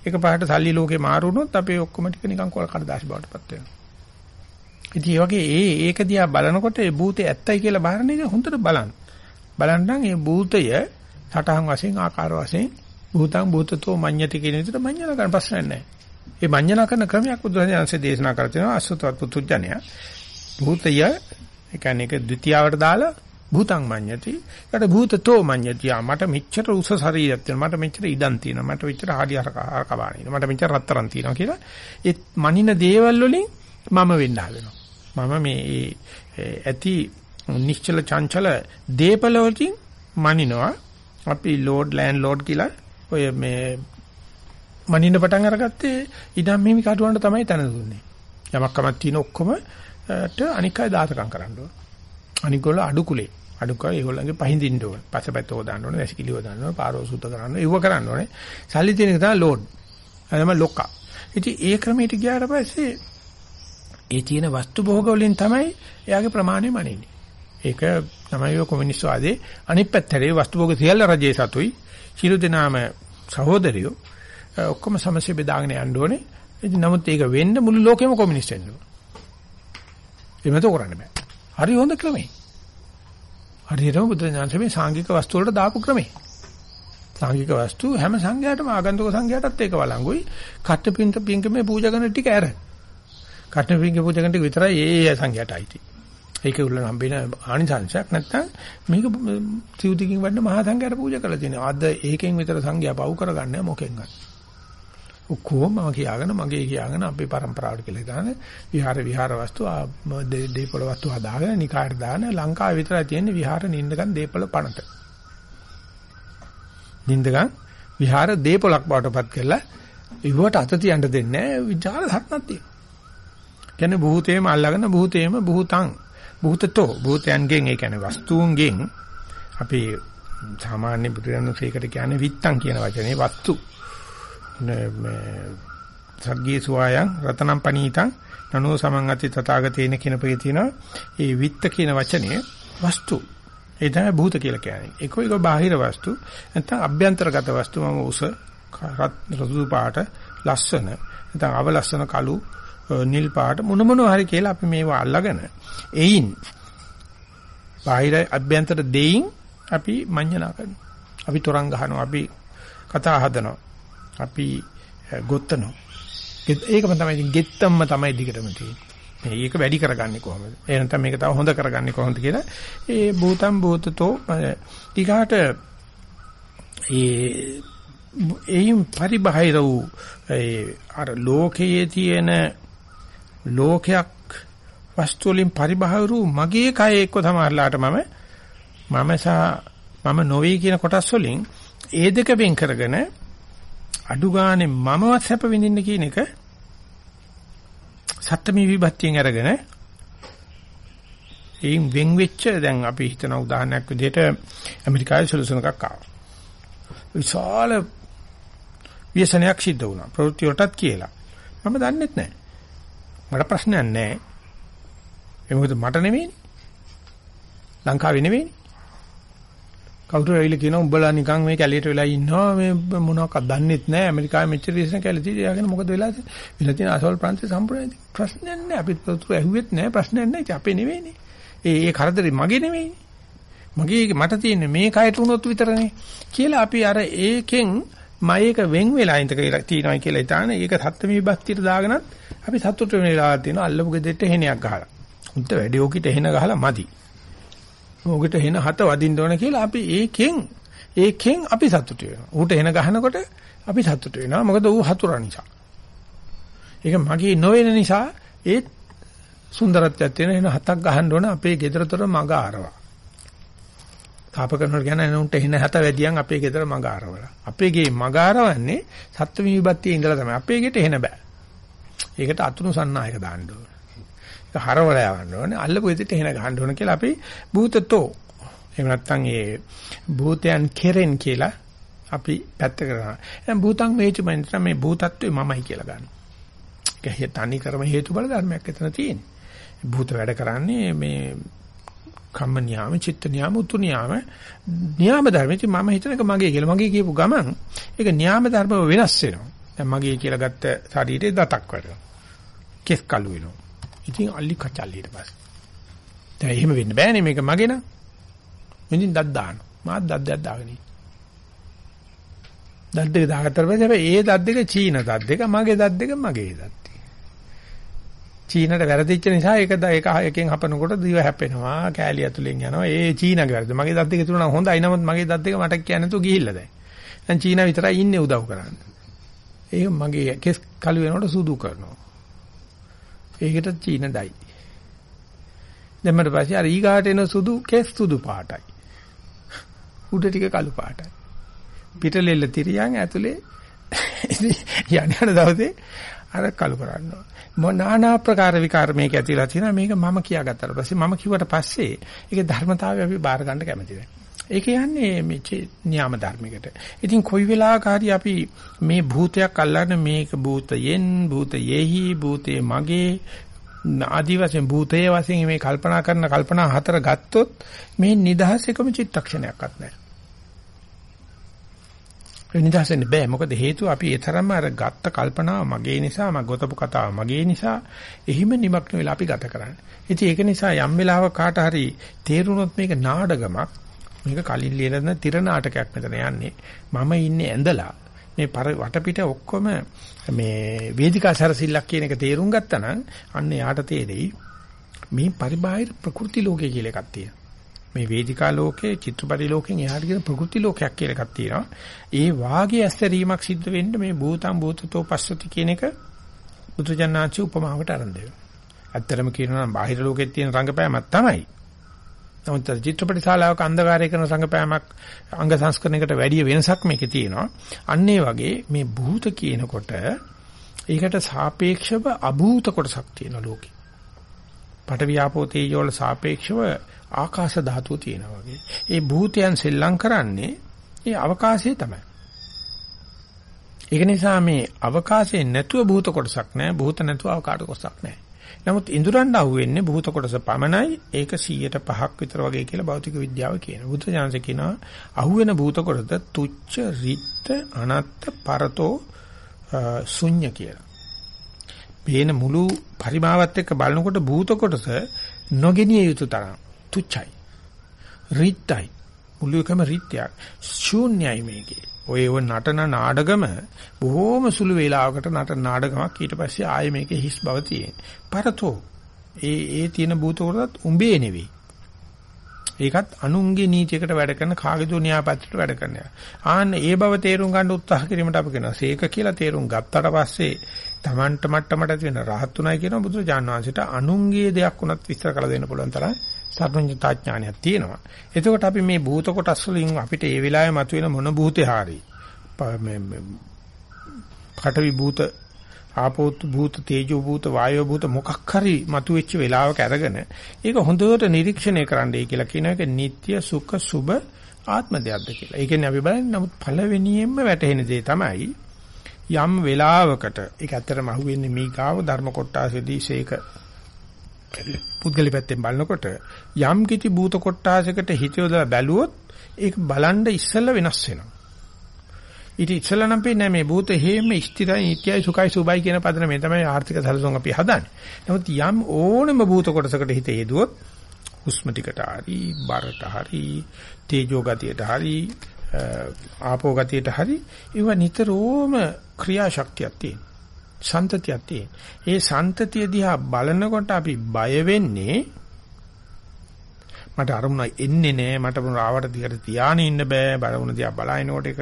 ඒක පාට සල්ලි ලෝකේ මාරු වුණොත් අපේ ඔක්කොම ටික නිකන් කොල් කඩදාසි බවට පත් වෙනවා. ඉතින් ඒ වගේ ඒ ඒක දිහා බලනකොට ඒ භූතේ ඇත්තයි කියලා බාරන එක හොඳට බලන්න. බලන්නම් ඒ භූතය සටහන් වශයෙන් ආකාර වශයෙන් භූතං භූතතෝ මඤ්ඤති කියන විදිහට මඤ්ඤණ ගන්න ප්‍රශ්නයක් නැහැ. ඒ මඤ්ඤණ කරන ක්‍රමයක් බුදුහාමයන්සේ දේශනා කර තිනවා අසුතවත් පුතුජණය. භූතය ඒ කියන්නේ ඒක ද්විතියාවට දාලා භූතං මඤ්ඤති. ඊට භූතතෝ මඤ්ඤති. මට මෙච්චර උස ශරීරයක් තියෙනවා. මට මෙච්චර ඉඩම් තියෙනවා. මට මෙච්චර හාඩි හරකා කබාන මට මෙච්චර රත්තරන් තියෙනවා කියලා ඒ මනින දේවල් වලින් මම වෙන්න හදනවා. මම මේ ඇති නිශ්චල චංචල දීපල වලින් මනිනවා. අපි ලෝඩ් ලෑන්ඩ් ලෝඩ් කියලා ඔය මේ මනින්න පටන් අරගත්තේ ඉඩම් හිමි කඩුවන්ට තමයි තන දුන්නේ. යමක් කමක් තියෙන ඔක්කොම ට අනික් අය දාතකම් කරන්න ඕන. අනික් ගොල්ල අඩු කුලේ. අඩුකව ඒගොල්ලන්ගේ පහින්දින්න ඕනේ. පසපැත්ත හොදන්න ඕනේ, වැසිකිලි හොදන්න ඕනේ, පාරෝ සුද්ධ කරන්න ඕනේ. ඒව කරන්න ඕනේ. සල්ලි තියෙන එක තමයි ලෝඩ්. එතම ලොක්කා. ඉතින් ඒ ක්‍රමයට ගියාට පස්සේ ඒ තියෙන වස්තු භෝග වලින් තමයි එයාගේ ප්‍රමාණය මනින්නේ. ඒක තමයි ඔය කොමියුනිස්ට් වාදේ අනිත් පැත්තේ වස්තු භෝග සියල්ල රජයේ සතුයි. සියලු දෙනාම සහෝදරියෝ ඔක්කොම සමසේ බෙදාගෙන යන්න ඕනේ. ඉතින් නමුත් ඒක වෙන්න මුළු ලෝකෙම කොමියුනිස්ට් වෙන්න ඕනේ. එහෙම તો කරන්න බෑ. හරි හොඳ ක්‍රමයි. හරියටම බුදුරජාණන් මේ සාංගික වස්තු වලට දාපු ක්‍රමේ. සාංගික වස්තු හැම සංඝයාටම ආගන්තුක සංඝයාටත් ඒක වළංගුයි. කට්ටපින්ත පින්කමේ පූජා කරන ටික ඇර. කට්ටපින්ක පූජා කරන ටික විතරයි ඒ සංඝයාට අයිති. ඒක උල්ලන හම්බෙන ආනිසංශයක් නැත්තම් මේක සිවුදිකින් වඩන මහා සංඝයාට පූජා කරලා තියෙනවා. අද ඒකෙන් විතර සංඝයා පව් කරගන්නේ මොකෙන්වත්. ඔක්කොම මම කියාගෙන මගේ කියාගෙන අපේ પરම්පරාවට කියලා දාන විහාර විහාර වස්තු දීපල වස්තු හදාගෙන නිකායට දාන ලංකාවේ විතරයි තියෙන්නේ විහාර නින්දගන් දීපල පණත. නින්දගන් විහාර දීපලක් බවටපත් කරලා ඉවුවට අත තියන්න දෙන්නේ නැහැ විචාර ධර්මයක් තියෙනවා. කියන්නේ භූතේම අල්ලගෙන භූතේම භූතං භූතතෝ භූතයන්ගෙන් ඒ කියන්නේ වස්තුන්ගෙන් අපි සාමාන්‍ය බුදුරජාණන් ශ්‍රීකට කියන්නේ විත්තං කියන වචනේ වස්තු සග්ගේ සුවායන් රතනම් පනීතං නනෝ සමං අති තථාගතේන කියන පේ තියෙනවා. ඒ විත්ත කියන වචනේ වස්තු. ඒ තමයි භූත කියලා කියන්නේ. ඒක එක බාහිර වස්තු නැත්නම් අභ්‍යන්තරගත වස්තු මම උස රතු පාට ලස්සන නැත්නම් අවලස්සන කළු නිල් පාට මොන මොනවා හරි කියලා අපි මේවා අල්ලගෙන එයින් බාහිර අභ්‍යන්තර දෙයින් අපි මඤ්ඤණා කරනවා. අපි තරංග ගහනවා. අපි කතා හදනවා. අපි ගොත්තනවා. ඒකම තමයි ඉතින් ගෙත්තම්ම තමයි දිගටම තියෙන්නේ. මේක වැඩි කරගන්නේ කොහොමද? ඒ නැත්නම් මේක තව හොඳ කරගන්නේ කොහොමද කියලා ඒ භූතම් භූතතෝ ඊගාට ඒ එයින් පරිබාහිර වූ ඒ අර ලෝකයේ තියෙන ලෝකයක් වස්තු වලින් පරිබාහිර වූ මගේ කය එක්ක සමහරලාට මම මම සහ මම නොවේ කියන කොටස් වලින් ඒ දෙක වෙන් කරගෙන අඩු ගානේ මමවත් සැප විඳින්න කියන එක සත්‍යමී විභක්තියෙන් අරගෙන එයින් වෙන් වෙච්ච දැන් අපි හිතන උදාහරණයක් විදිහට ඇමරිකාවේ සොලියුෂන් එකක් ආවා. විශාල ව්‍යසනයක් සිද්ධ වුණා. ප්‍රවෘත්ති වලටත් කියලා. මම දන්නෙත් නැහැ. මට ප්‍රශ්නයක් නැහැ. ඒ මොකද මට නෙමෙයිනේ. ලංකාවේ නෙමෙයිනේ. කවුරු ඇවිල්ලා කියනවා උඹලා නිකන් මේ කැලියට වෙලා ඉන්නවා මේ මොනවාක්වත් දන්නෙත් නැහැ ඇමරිකාවේ මෙච්චර ඉස්සන කැලේ තියෙන්නේ යාගෙන මොකද වෙලා තියෙන්නේ? වෙලා තියෙන අසවල් ප්‍රාන්තේ සම්පූර්ණ ප්‍රශ්නයක් නැහැ අපිත් පොතු ඇහුවෙත් නැහැ ප්‍රශ්නයක් නැහැ අපේ නෙවෙයිනේ. ඒ ඒ කරදරේ මගේ නෙවෙයිනේ. මගේ මට තියෙන්නේ මේ කයට වුණොත් විතරනේ. කියලා අපි අර ඒකෙන් මයක වෙන් වෙලා ඉඳක තියෙනවා කියලා හිතාන. ඒක සත්‍ය විභක්තියට දාගෙනත් අපි සතුට වෙලා තියෙනවා. අල්ලපු ගෙදෙට්ට හෙනයක් ගහලා. උන්ට වැඩි ඕකිට හෙන ගහලා මදි. ඕකට එන හත වදින්න ඕන කියලා අපි ඒකෙන් ඒකෙන් අපි සතුටු වෙනවා. ඌට එන ගහනකොට අපි සතුටු වෙනවා. මොකද ඌ හතුරා නිසා. ඒක මගේ නොවන නිසා ඒ සුන්දරත්වයක් තියෙන එන හතක් ගහන්න ඕන අපේ ගෙදරතොර මග ආරවා. තාප කරනකොට කියන එනුන්ට එන හත වැඩියන් අපේ ගෙදර මග ආරවල. අපේ ගේ මග ආරවන්නේ සත්ත්ව විභක්තියේ ඉඳලා තමයි. අපේ ගෙට එන බෑ. ඒකට අතුණු සන්නායක දාන්න ඕන. ඒක හරවලා යවන්න ඕනේ. අල්ලපු විදිහට එහෙන ගහන්න ඕන කියලා අපි භූතතෝ එහෙම නැත්නම් ඒ භූතයන් කෙරෙන් කියලා අපි පැත්ත කරනවා. දැන් භූතං මේචුමෙන් තමයි මේ භූතත්වය මමයි කියලා ගන්නවා. ඒක තනි කරම හේතු බල ධර්මයක් එතන තියෙන්නේ. භූත වැඩ කරන්නේ මේ කම්ම නියාම, චිත්ත නියාම, උතු නියාම, නියාම ධර්ම. ඉතින් මම හිතන එක මගේ කියලා. මගේ කියපු ගමන් ඒක නියාම ධර්ම වෙනස් වෙනවා. දැන් මගේ කියලා ගත්ත ශරීරේ දතක් වැඩනවා. කෙස් කළු වෙනවා. ඉතින් අලි කචල් ඊට පස්සේ. දැන් එහෙම වෙන්න බෑනේ මේක මගේ නම්. මෙදින් දත් දාන්න. මාත් දත් දෙකක් දාගෙන ඉන්න. දත් දෙක දාගත්තට පස්සේ හැබැයි ඒ දත් දෙක චීන දත් දෙක මගේ දත් දෙක මගේ දත් චීනට වැරදිච්ච නිසා ඒක ඒක එකෙන් හපනකොට දිව හැපෙනවා කෑලි ඇතුලෙන් යනවා ඒ චීනගේ වැරද්ද මගේ දත් දෙක තුනනම් හොඳයි නමුත් මගේ දත් දෙක මට කියන්නේ නැතුව ගිහිල්ලා දැන් දැන් චීන විතරයි ඉන්නේ උදව් කරන්න ඒක මගේ කෙස් කළු වෙනකොට සුදු කරනවා ඒකට චීන දයි. දැම්මට පස්සේ අර ඊගාට එන සුදු කෙස් සුදු පාටයි. උඩ ටික කළු පාටයි. පිටලෙල්ල තිරියන් ඇතුලේ යන යන දවසේ අර කළු කරනවා. මො නානා ප්‍රකාර විකාර මේක ඇතිලා තියෙනවා මේක මම කියාගත්තාට පස්සේ මම කිව්වට පස්සේ ඒකේ ධර්මතාවය අපි බාර ගන්න කැමති නැහැ. ඒක යන්නේ මේ න්‍යාම ධර්මයකට. ඉතින් කොයි වෙලාවකරි අපි මේ භූතයක් අල්ලන්න මේක භූතයෙන් භූතයෙහි භූතේ මගේ ආදි වශයෙන් භූතයේ වශයෙන් මේ කල්පනා කරන කල්පනා හතර ගත්තොත් මේ නිදහස් එකම චිත්තක්ෂණයක්වත් නැහැ. ඒ නිදහසෙන් බෑ මොකද හේතුව අපි ඒ තරම්ම අර ගත්ත කල්පනාව මගේ නිසා මම ගොතපු කතාව මගේ නිසා එහිම නිමක්න වෙලා අපි ගත කරන්නේ. ඉතින් ඒක නිසා යම් වෙලාවක කාට හරි තේරුනොත් මේක නාඩගමක් මේක කලින් ලියන තිර නාටකයක් මෙතන යන්නේ. මම ඉන්නේ ඇඳලා මේ වටපිට ඔක්කොම මේ වේදිකා සරසිල්ලක් කියන එක තේරුම් ගත්තා නම් අන්න යාට තේරෙයි මේ පරිබාහිර ප්‍රකෘති ලෝකය කියලා එකක් තියෙනවා. මේ වේදිකා ලෝකේ චිත්‍රපටි ලෝකෙන් එහාට කියන ප්‍රකෘති ලෝකයක් කියලා එකක් තියෙනවා. ඒ වාගේ ඇස්තරීමක් සිද්ධ වෙන්න මේ භූතම් භූතතෝ පස්සති කියන එක බුදුජානනාචි උපමාවට අරන් දෙනවා. ඇත්තටම කියනවා නම් බාහිර ලෝකෙත් තියෙන රංගපෑමක් තමයි. නමුත් චිත්‍රපට ශාලාවක අන්ධකාරය කරන සංගපෑමක් අංග සංස්කරණයකට වැඩි වෙනසක් මේකේ තියෙනවා. අන්න ඒ වගේ මේ භූත කියනකොට ඒකට සාපේක්ෂව අභූත කොටසක් තියෙනවා ලෝකේ. පටවියාපෝ තේජෝ වල සාපේක්ෂව ආකාශ ධාතුව තියෙනවා වගේ. ඒ භූතයන් සෙල්ලම් කරන්නේ ඒ අවකාශයේ තමයි. ඒක නිසා මේ අවකාශයෙන් නැතුව භූත කොටසක් නැහැ. භූත නැතුව අවකාශ කොටසක් නැහැ. නමුත් ඉඳුරන් අහුවෙන්නේ භූත කොටස පමණයි. ඒක 105ක් විතර වගේ කියලා භෞතික විද්‍යාව කියනවා. බුද්ධ ඥානසේ කියනවා අහුවෙන භූත කොටස තුච්ච, රිත්ත, අනත්ත, පරතෝ, ශුන්‍ය කියලා. පේන මුළු පරිමාවත් එක්ක බලනකොට භූත කොටස නොගෙනිය යුතු තරම් තුච්චයි. රිත්යි. මුළු එකම රිත්‍යක්. ශූන්‍යයි මේකේ. ඔය ඔය නටන නාඩගම බොහෝම සුළු වේලාවකට නටන නාඩගමක් ඊට පස්සේ ආයේ මේකේ හිස් බව තියෙන. පරතෝ ඒ ඒ තියෙන භූත කොටත් උඹේ නෙවෙයි. ඒකත් අනුන්ගේ නීතියකට වැඩ කරන කාගේදෝ න්‍යායපත්‍රයට වැඩ කරන. ආන්න ඒ බව තේරුම් ගන්න උත්සාහ කිරීමට අපි කියනවා. සීක කියලා තේරුම් ගත්තට පස්සේ Tamanට මට්ටමට තියෙන රහත්ුණයි කියන බුදුරජාන් වහන්සේට අනුන්ගේ දෙයක් වුණත් විස්තර කළ දෙන්න පුළුවන් තරම් සර්වඥතා ඥානයක් තියෙනවා. එතකොට අපි මේ භූත කොටස් වලින් අපිට ඒ වෙලාවේ මතුවෙන මොන භූතේ හරි මේ පඨවි භූත ආපෝත් භූත තේජෝ භූත වායෝ භූත මොකක් හරි මතුවෙච්ච වෙලාවක අරගෙන ඒක හොඳට නිරීක්ෂණය කරන්නයි කියලා කියන එක නিত্য සුඛ සුබ ආත්ම දෙයක්ද කියලා. ඒ කියන්නේ අපි බලන්නේ නමුත් පළවෙනියෙන්ම වැටහෙන දේ තමයි යම් වෙලාවකට ඒක ඇත්තටම අහුවෙන්නේ මේ ගාව ධර්ම කොටාසෙදී ශේක පුද්ගලි පැත්තෙන් බලනකොට යම් කිසි භූත කොටාසයකට හිත යොදලා බැලුවොත් ඒක බලන්න ඉස්සෙල්ලා වෙනස් වෙනවා. ඊට ඉස්සෙල්ලා නම් පේන්නේ මේ භූත හේම ස්ථිරයි නිට්ටයයි සුඛයි සුබයි කියන පදන මේ තමයි ආර්ථික සැලසුම් අපි හදන්නේ. නමුත් යම් ඕනම භූත කොටසකට හිත යෙදුවොත් හුස්ම ටිකට හරි බරට හරි තේජෝ ගතියට හරි ආපෝ ගතියට හරි ඒව නිතරම ක්‍රියාශක්තියක් තියෙනවා. සන්තතියක් තියෙන. ඒ සන්තතිය දිහා බලනකොට අපි බය වෙන්නේ මට අරමුණ එන්නේ නෑ මට රාවට දිගට තියාගෙන ඉන්න බෑ බලමුණ දිහා බලනකොට ඒක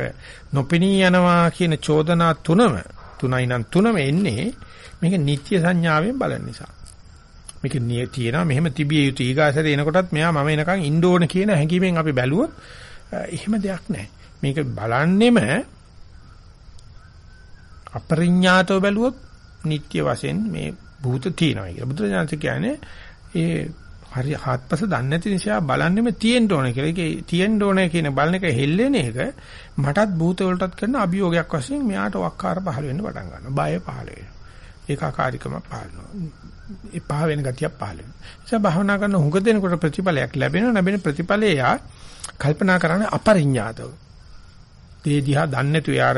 නොපෙනී යනවා කියන චෝදනා තුනම තුනයි නම් තුනම එන්නේ මේක නිත්‍ය සංඥාවෙන් බලන නිසා. මේක තියෙනවා මෙහෙම තිබිය යුතු ඊගාසරේ එනකොටත් මෙයා මම එනකන් ඉන්න ඕන කියන හැඟීමෙන් අපි බැලුවොත් එහෙම දෙයක් නැහැ. මේක බලන්නෙම අපරිඥාතව බැලුවොත් නිට්ටය වශයෙන් මේ භූත තියෙනවා කියලා. බුදුරජාණන් කියන්නේ ඒ හරි හත්පස දන්නේ නැති නිසා බලන්නෙම තියෙන්න ඕනේ කියලා. ඒකේ තියෙන්න ඕනේ කියන බලන එක හෙල්ලෙන එක මටත් භූත වලටත් කරන අභියෝගයක් වශයෙන් මෙයාට වක්කාර පහළ වෙන්න පටන් ගන්නවා. බය පහළ වෙනවා. ඒකාකාරීකම පහළ වෙනවා. ඒ පහ වෙන ගතියක් පහළ වෙනවා. නිසා භාවනා කරන හුඟ දෙනකොට ප්‍රතිඵලයක් ලැබෙනවා. ලැබෙන ප්‍රතිඵලය යා කල්පනා කරන්නේ අපරිඥාතව. දේ දිහා දන්නේ නැතු යාර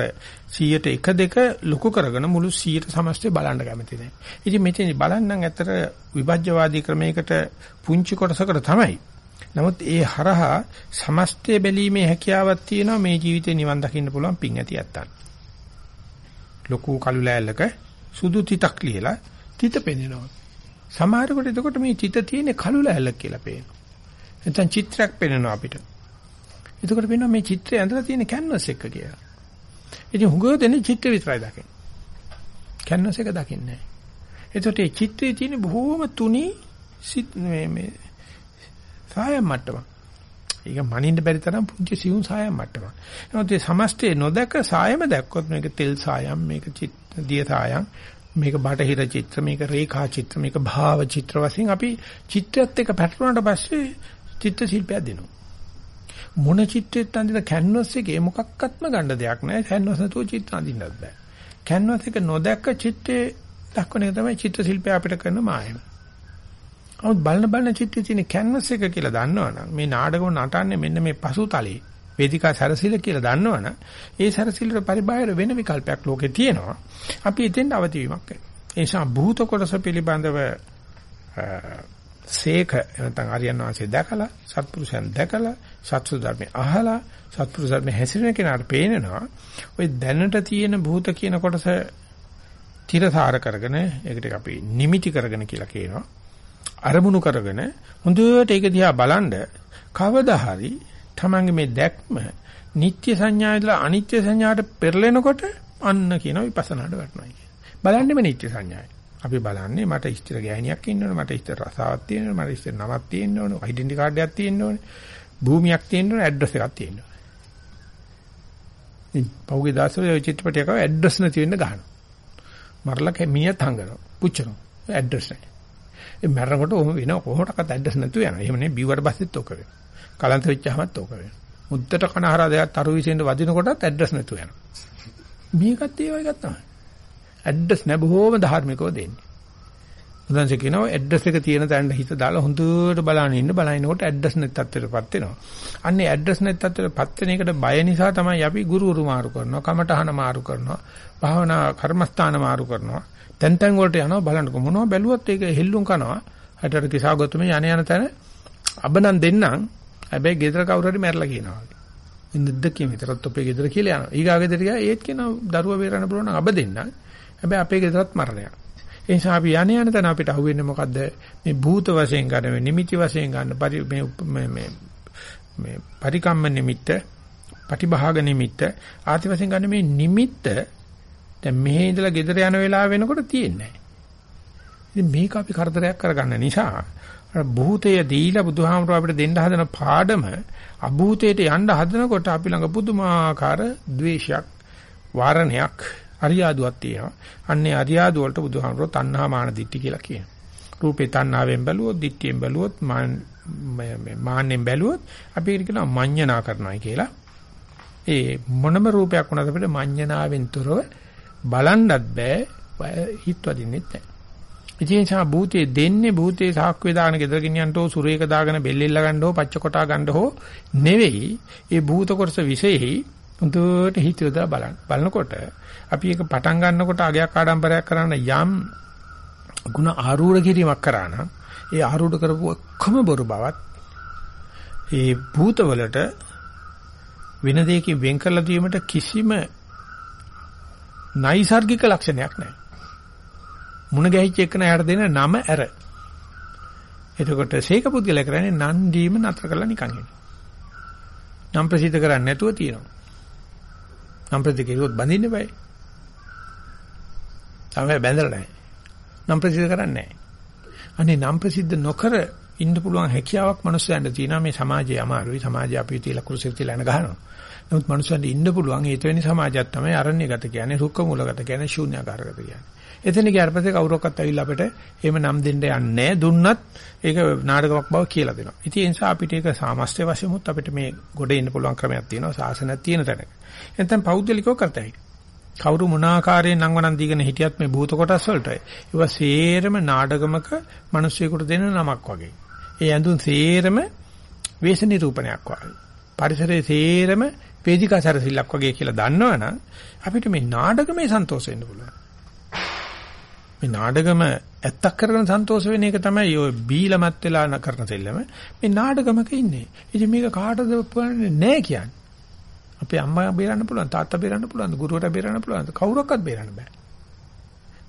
100ට 1 2 ලොකු කරගෙන මුළු 100ට සමස්තය බලන්න කැමති නැහැ. ඉතින් මෙතන බලන්නම් ඇත්තට විභජ්‍යවාදී ක්‍රමයකට පුංචි කොටසකට තමයි. නමුත් ඒ හරහා සමස්තය බැලීමේ හැකියාවක් තියෙනවා මේ ජීවිතේ නිවන් දකින්න පුළුවන් පිං ඇති නැත්තන්. ලොකු කළු ලෑල්ලක සුදු තිතක් ලියලා තිත පෙන්නනවා. සමහරකට එතකොට මේ තිත තියෙන්නේ කළු ලෑල්ලක් කියලා පේනවා. නැත්නම් චිත්‍රයක් පෙන්වනවා අපිට. එතකොට වෙනවා මේ චිත්‍රය ඇඳලා තියෙන කැන්වස් එක කියලා. ඉතින් හුඟව දෙන්නේ චිත්‍ර විතරයි දකින්නේ. කැන්වස් එක දකින්නේ නැහැ. එතකොට මේ චිත්‍රයේ තියෙන බොහෝම තුනි මේ මේ සායම් මට්ටම. ඒක මනින්න බැරි තරම් පුංචි සියුම් සායම් මට්ටම. නමුත් මේ සමස්තේ නොදක සායම දැක්කොත් මේක තෙල් සායම් මේක දිය සායම් මේක බටහිර චිත්‍ර මේක රේඛා චිත්‍ර මේක භාව චිත්‍ර වශයෙන් අපි චිත්‍රයත් එක්ක පැටලුණාට පස්සේ චිත්‍ර ශිල්පයක් දෙනවා. මොන චිත්‍රෙත් අඳින කැන්වස් එකේ මොකක්වත්ම ගන්න දෙයක් නැහැ. කැන්වස් නැතුව චිත්‍ර අඳින්නත් බෑ. කැන්වස් එක නොදැක්ක චිත්‍රයේ දක්වන එක තමයි චිත්‍ර ශිල්පය අපිට කරන මායම. අවුත් බලන බලන චිත්‍රයේ තියෙන කැන්වස් එක කියලා දන්නවනම් මේ 나ඩගම නටන්නේ මෙන්න මේ පසුතලයේ වේදිකා සැරසිල්ල කියලා දන්නවනම් ඒ සැරසිල්ලට පරිබාහිර වෙන විකල්පයක් ලෝකේ තියෙනවා. අපි එතෙන් අවදිවීමක් කරනවා. ඒ නිසා භූත කොටස පිළිබඳව සේක නැත්නම් ආර්යයන් වහන්සේ දැකලා සත්පුරුෂයන් දැකලා සත්සු ධර්මේ අහලා සත්පුරුෂ ධර්මේ හැසිරෙන කෙනාට පේනවා ওই දැනට තියෙන භූත කියන කොටස තිරසාර කරගෙන ඒකට අපි නිමිටි කරගෙන කියලා කියනවා. අරමුණු කරගෙන හොඳට ඒක දිහා බලනද කවදා හරි තමන්ගේ මේ දැක්ම නිත්‍ය සංඥාවදලා අනිත්‍ය සංඥාට පෙරලෙනකොට අන්න කියන විපස්සනාට වැටෙනවා කියන්නේ බලන්නෙම නිත්‍ය සංඥායි. අපි බලන්නේ මට ඉස්තර ගෑණියක් ඉන්න ඕනේ මට ඉස්තර රසාවක් තියෙන්න ඕනේ මට ඉස්තර නමක් තියෙන්න ඕනේ ඩෙන්ටි කාඩ් එකක් තියෙන්න ඕනේ. භූමියක් තියෙන්න ඕනේ ඇඩ්‍රස් එකක් තියෙන්න ඕනේ ඉතින් පහුගිය දවස්වල ඔය චිත්‍රපටයක ඇඩ්‍රස් නැති වෙන්න ගහනවා. මරලා කැමියත් හංගනවා පුච්චනවා. ඇඩ්‍රස් නැහැ ඒ මරනකොට ඔහොම වෙනවා කොහොමඩක්වත් ඇඩ්‍රස් නැතුව යනවා. එහෙම නේ බිව්වට පස්සෙත් ඔක වෙනවා. කලන්ත වෙච්චාමත් ඔක වෙනවා. මුද්දට කනහරා දෙයක් තරු විසෙන්ද වදිනකොටත් ඇඩ්‍රස් නැතුව යනවා. මේකත් ඒ වගේ තමයි. ඇඩ්‍රස් නෑ බොහොම ධාර්මිකව දෙන්නේ. උදාහරණ කියනවා ඇඩ්‍රස් එක තියෙන තැනට හිත දාලා හොඳට බලන්න ඉන්න බලනකොට ඇඩ්‍රස් net තත්ත්වයටපත් වෙනවා. අන්නේ ඇඩ්‍රස් net තත්ත්වයටපත් වෙන එකට බය නිසා තමයි අපි ගුරුවරු මාරු කරනවා, කමටහන මාරු කරනවා, භාවනා කර්මස්ථාන මාරු කරනවා. තැන් තැන් වලට යනවා බලන්නකො මොනවා බැලුවත් ඒක හෙල්ලුම් කරනවා. හටට කිසాగොතුමේ යන යන තැන අබනන් දෙන්නම්. හැබැයි ගෙදර කවුරු හරි මැරලා කියනවා. ඉන්නද්දකින් විතරත් අපේ ගෙදර කියලා යනවා. ඊගා ගෙදර ගියා ඒත් කියනවා දරුවා බේරන්න පුළුවන් නම් අබ දෙන්නම්. හැබැයි අපේ ගෙදරත් මරණයක්. ඒ නිසා අපි යණ යන තැන අපිට අහුවෙන්නේ මොකද්ද? මේ භූත වශයෙන් ගන්න මේ නිමිති වශයෙන් ගන්න මේ මේ මේ පරිකම්ම නිමිත්ත, පටිභාග නිමිත්ත, ආදි වශයෙන් ගන්න මේ නිමිත්ත දැන් මෙහි ඉඳලා ගෙදර යන වෙලාව වෙනකොට තියෙන්නේ නැහැ. ඉතින් මේක අපි කරදරයක් කරගන්න නිසා භූතය දීලා බුදුහාමුදුර අපිට දෙන්න හදන පාඩම අභූතයට යන්න හදනකොට අපි ළඟ පුදුමාකාර ද්වේෂයක් වාරණයක් අරියාදුවක් තියෙනවා. අන්නේ අරියාදු වලට බුදුහාමුදුරුවෝ තණ්හා මාන දිට්ටි කියලා කියනවා. රූපේ තණ්හාවෙන් බැලුවොත්, දිට්ඨියෙන් බැලුවොත්, මාන මාන්නෙන් බැලුවොත් අපි ඒක කියනවා මඤ්ඤණා කරනවායි කියලා. ඒ මොනම රූපයක් වුණත් අපිට මඤ්ඤණාවෙන් තොරව බලන්නත් බෑ, හිත වදින්නෙත් නැහැ. ඉතින් සා භූතේ දෙන්නේ භූතේ සාක්කුවේ දාන ගෙදර ගෙනියන්න ඕ සුරේක දාගෙන බෙල්ලෙල්ල ගන්න ඕ පච්ච කොටා ගන්න හෝ නෙවෙයි. ඒ භූත කොටස විශේෂයි හොඳට හිත යොදා බලන්න. බලනකොට අපි ඒක පටන් ගන්නකොට අගයක් ආඩම්බරයක් කරන්න යම් ಗುಣ ආරූඪ කිරීමක් කරා නම් ඒ ආරූඪ කරපු ඔක්කොම බොරු බවත් ඒ භූතවලට වෙන දෙයකින් වෙන් කරලා දීමට කිසිම නයිසાર્ගික ලක්ෂණයක් නැහැ. මුණ ගැහිච්ච එක නෑට දෙන නම ඇර. එතකොට සීක පුද්ගලයා කරන්නේ නන් දීම නතර කරලා නිකන් ඉන්න. නම් ප්‍රසිද්ධ කරන්නේ නැතුව තියෙනවා. නම් ප්‍රතිකේයොත් බඳින්න බෑ. තමයි බැඳලා නැහැ. නම් ප්‍රසිද්ධ කරන්නේ නැහැ. අනේ නම් ප්‍රසිද්ධ නොකර ඉන්න පුළුවන් හැකියාවක් මනුස්සයන්ට තියෙනවා මේ සමාජයේ අමාරුයි. සමාජය අපි තියලා කුරුසෙක තියලා යන ගහනවා. නමුත් මනුස්සයන්ට ඉන්න පුළුවන් ඒ තෙවෙනි සමාජයක් තමයි අරණ්‍යගත කියන්නේ, රුක්ක මූලගත කියන්නේ, ශූන්‍යාකාරගත කියන්නේ. එතන ගියාට පස්සේ කවුරක්වත් ඇවිල්ලා අපිට එහෙම නම් දෙන්න යන්නේ දුන්නත් ඒක නාටකයක් බව කියලා දෙනවා. ඉතින් ඒ නිසා අපිට ඒක සාමස්ත්‍ය වශයෙන්මුත් අපිට මේ ගොඩ එන්න පුළුවන් ක්‍රමයක් තියෙනවා. සාසනයක් තියෙන තැනක. එතෙන් පෞද්ගලිකව කරතයි. කවුරු මොන ආකාරයෙන් නංවනන් දීගෙන හිටියත් මේ භූත කොටස් වලට ඒවා සේරම නාඩගමක මිනිස්සුෙකුට දෙන නමක් වගේ. ඒ ඇඳුම් සේරම වේශ නිරූපණයක් වගේ. පරිසරයේ සේරම වේදිකා සැරසිල්ලක් වගේ කියලා දන්නවනම් අපිට මේ නාඩගමේ සන්තෝෂ වෙන්න පුළුවන්. මේ නාඩගම ඇත්තක් කරගෙන සන්තෝෂ වෙන එක තමයි ඔය බීලමත් වෙලා කරන දෙල්ලම. මේ නාඩගමක ඉන්නේ. ඉතින් මේක කාටද පුරන්නේ නැහැ කියන්නේ. අපේ අම්මා බේරන්න පුළුවන්, තාත්තා බේරන්න පුළුවන්, ගුරුවරයා බේරන්න පුළුවන්. කවුරක්වත් බේරන්න බෑ.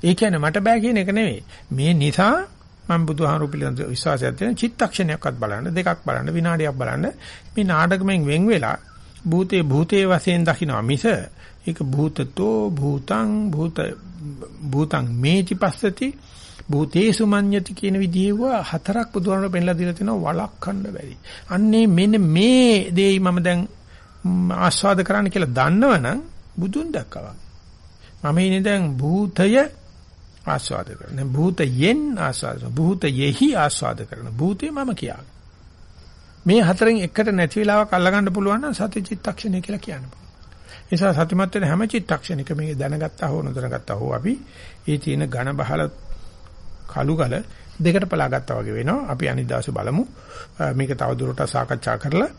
ඒ කියන්නේ මට බෑ කියන එක නෙවෙයි. මේ නිසා මම බුදුහාමුදුරු පිළිබඳ විශ්වාසයක් තියෙන චිත්තක්ෂණයක්වත් බලන්න, දෙකක් බලන්න, විනාඩියක් බලන්න මේ නාඩගමෙන් වෙන් වෙලා භූතේ භූතේ වශයෙන් දකින්න මිස ඒක භූතතෝ භූතං භූත භූතං මේති පස්සති භූතේසු මඤ්ඤති කියන විදිහව හතරක් බුදුහාමුදුරුවෝ පෙන්ලා දීලා තිනවා වළක්වන්න බැරි. අන්නේ මෙන්න මේ දෙයි මම දැන් ආස්වාද කරන්න කියලා දන්නවනම් බුදුන් දැක්කවා. මම ඉන්නේ දැන් භූතය ආස්වාද කරන. භූතයෙන් ආස්වාද කරන. භූතයෙහි ආස්වාද කරන. භූතේ මම කියාගෙන. මේ හතරෙන් එකට නැති වෙලාවක් අල්ලගන්න පුළුවන් නම් සති චිත්තක්ෂණය කියලා කියන්න පුළුවන්. නිසා සතිමත් වෙන හැම චිත්තක්ෂණික මේ දැනගත්තා හෝ නොදැනගත්තා හෝ අපි ඒ තියෙන ඝන බහල කළු ගල දෙකට පලාගත්තා වගේ වෙනවා. අපි අනිද්දාසු බලමු. මේක තවදුරටත් සාකච්ඡා කරලා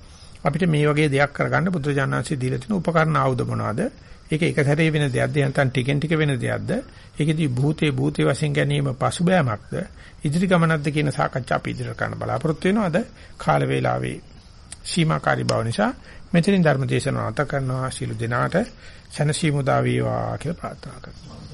අපිට මේ වගේ දෙයක් කරගන්න බුදුරජාණන්සේ දීලා තියෙන උපකරණ ආයුධ මොනවද? ඒක එක සැරේ වෙන දෙයක්ද නැත්නම් ටිකෙන් ටික වෙන දෙයක්ද? ඒකෙදී භූතේ භූතේ වශයෙන් ගැනීම පසුබෑමක්ද? ඉදිරි ගමනක්ද කියන සාකච්ඡා අපි ඉදිරියට කරන්න බලාපොරොත්තු වෙනවාද? කාල වේලාවේ සීමාකාරී බව නිසා මෙතනින් ධර්ම දේශනාව නැත කරනවා ශීල දිනාට සනසීමු දා වේවා කියලා ප්‍රාර්ථනා කරනවා.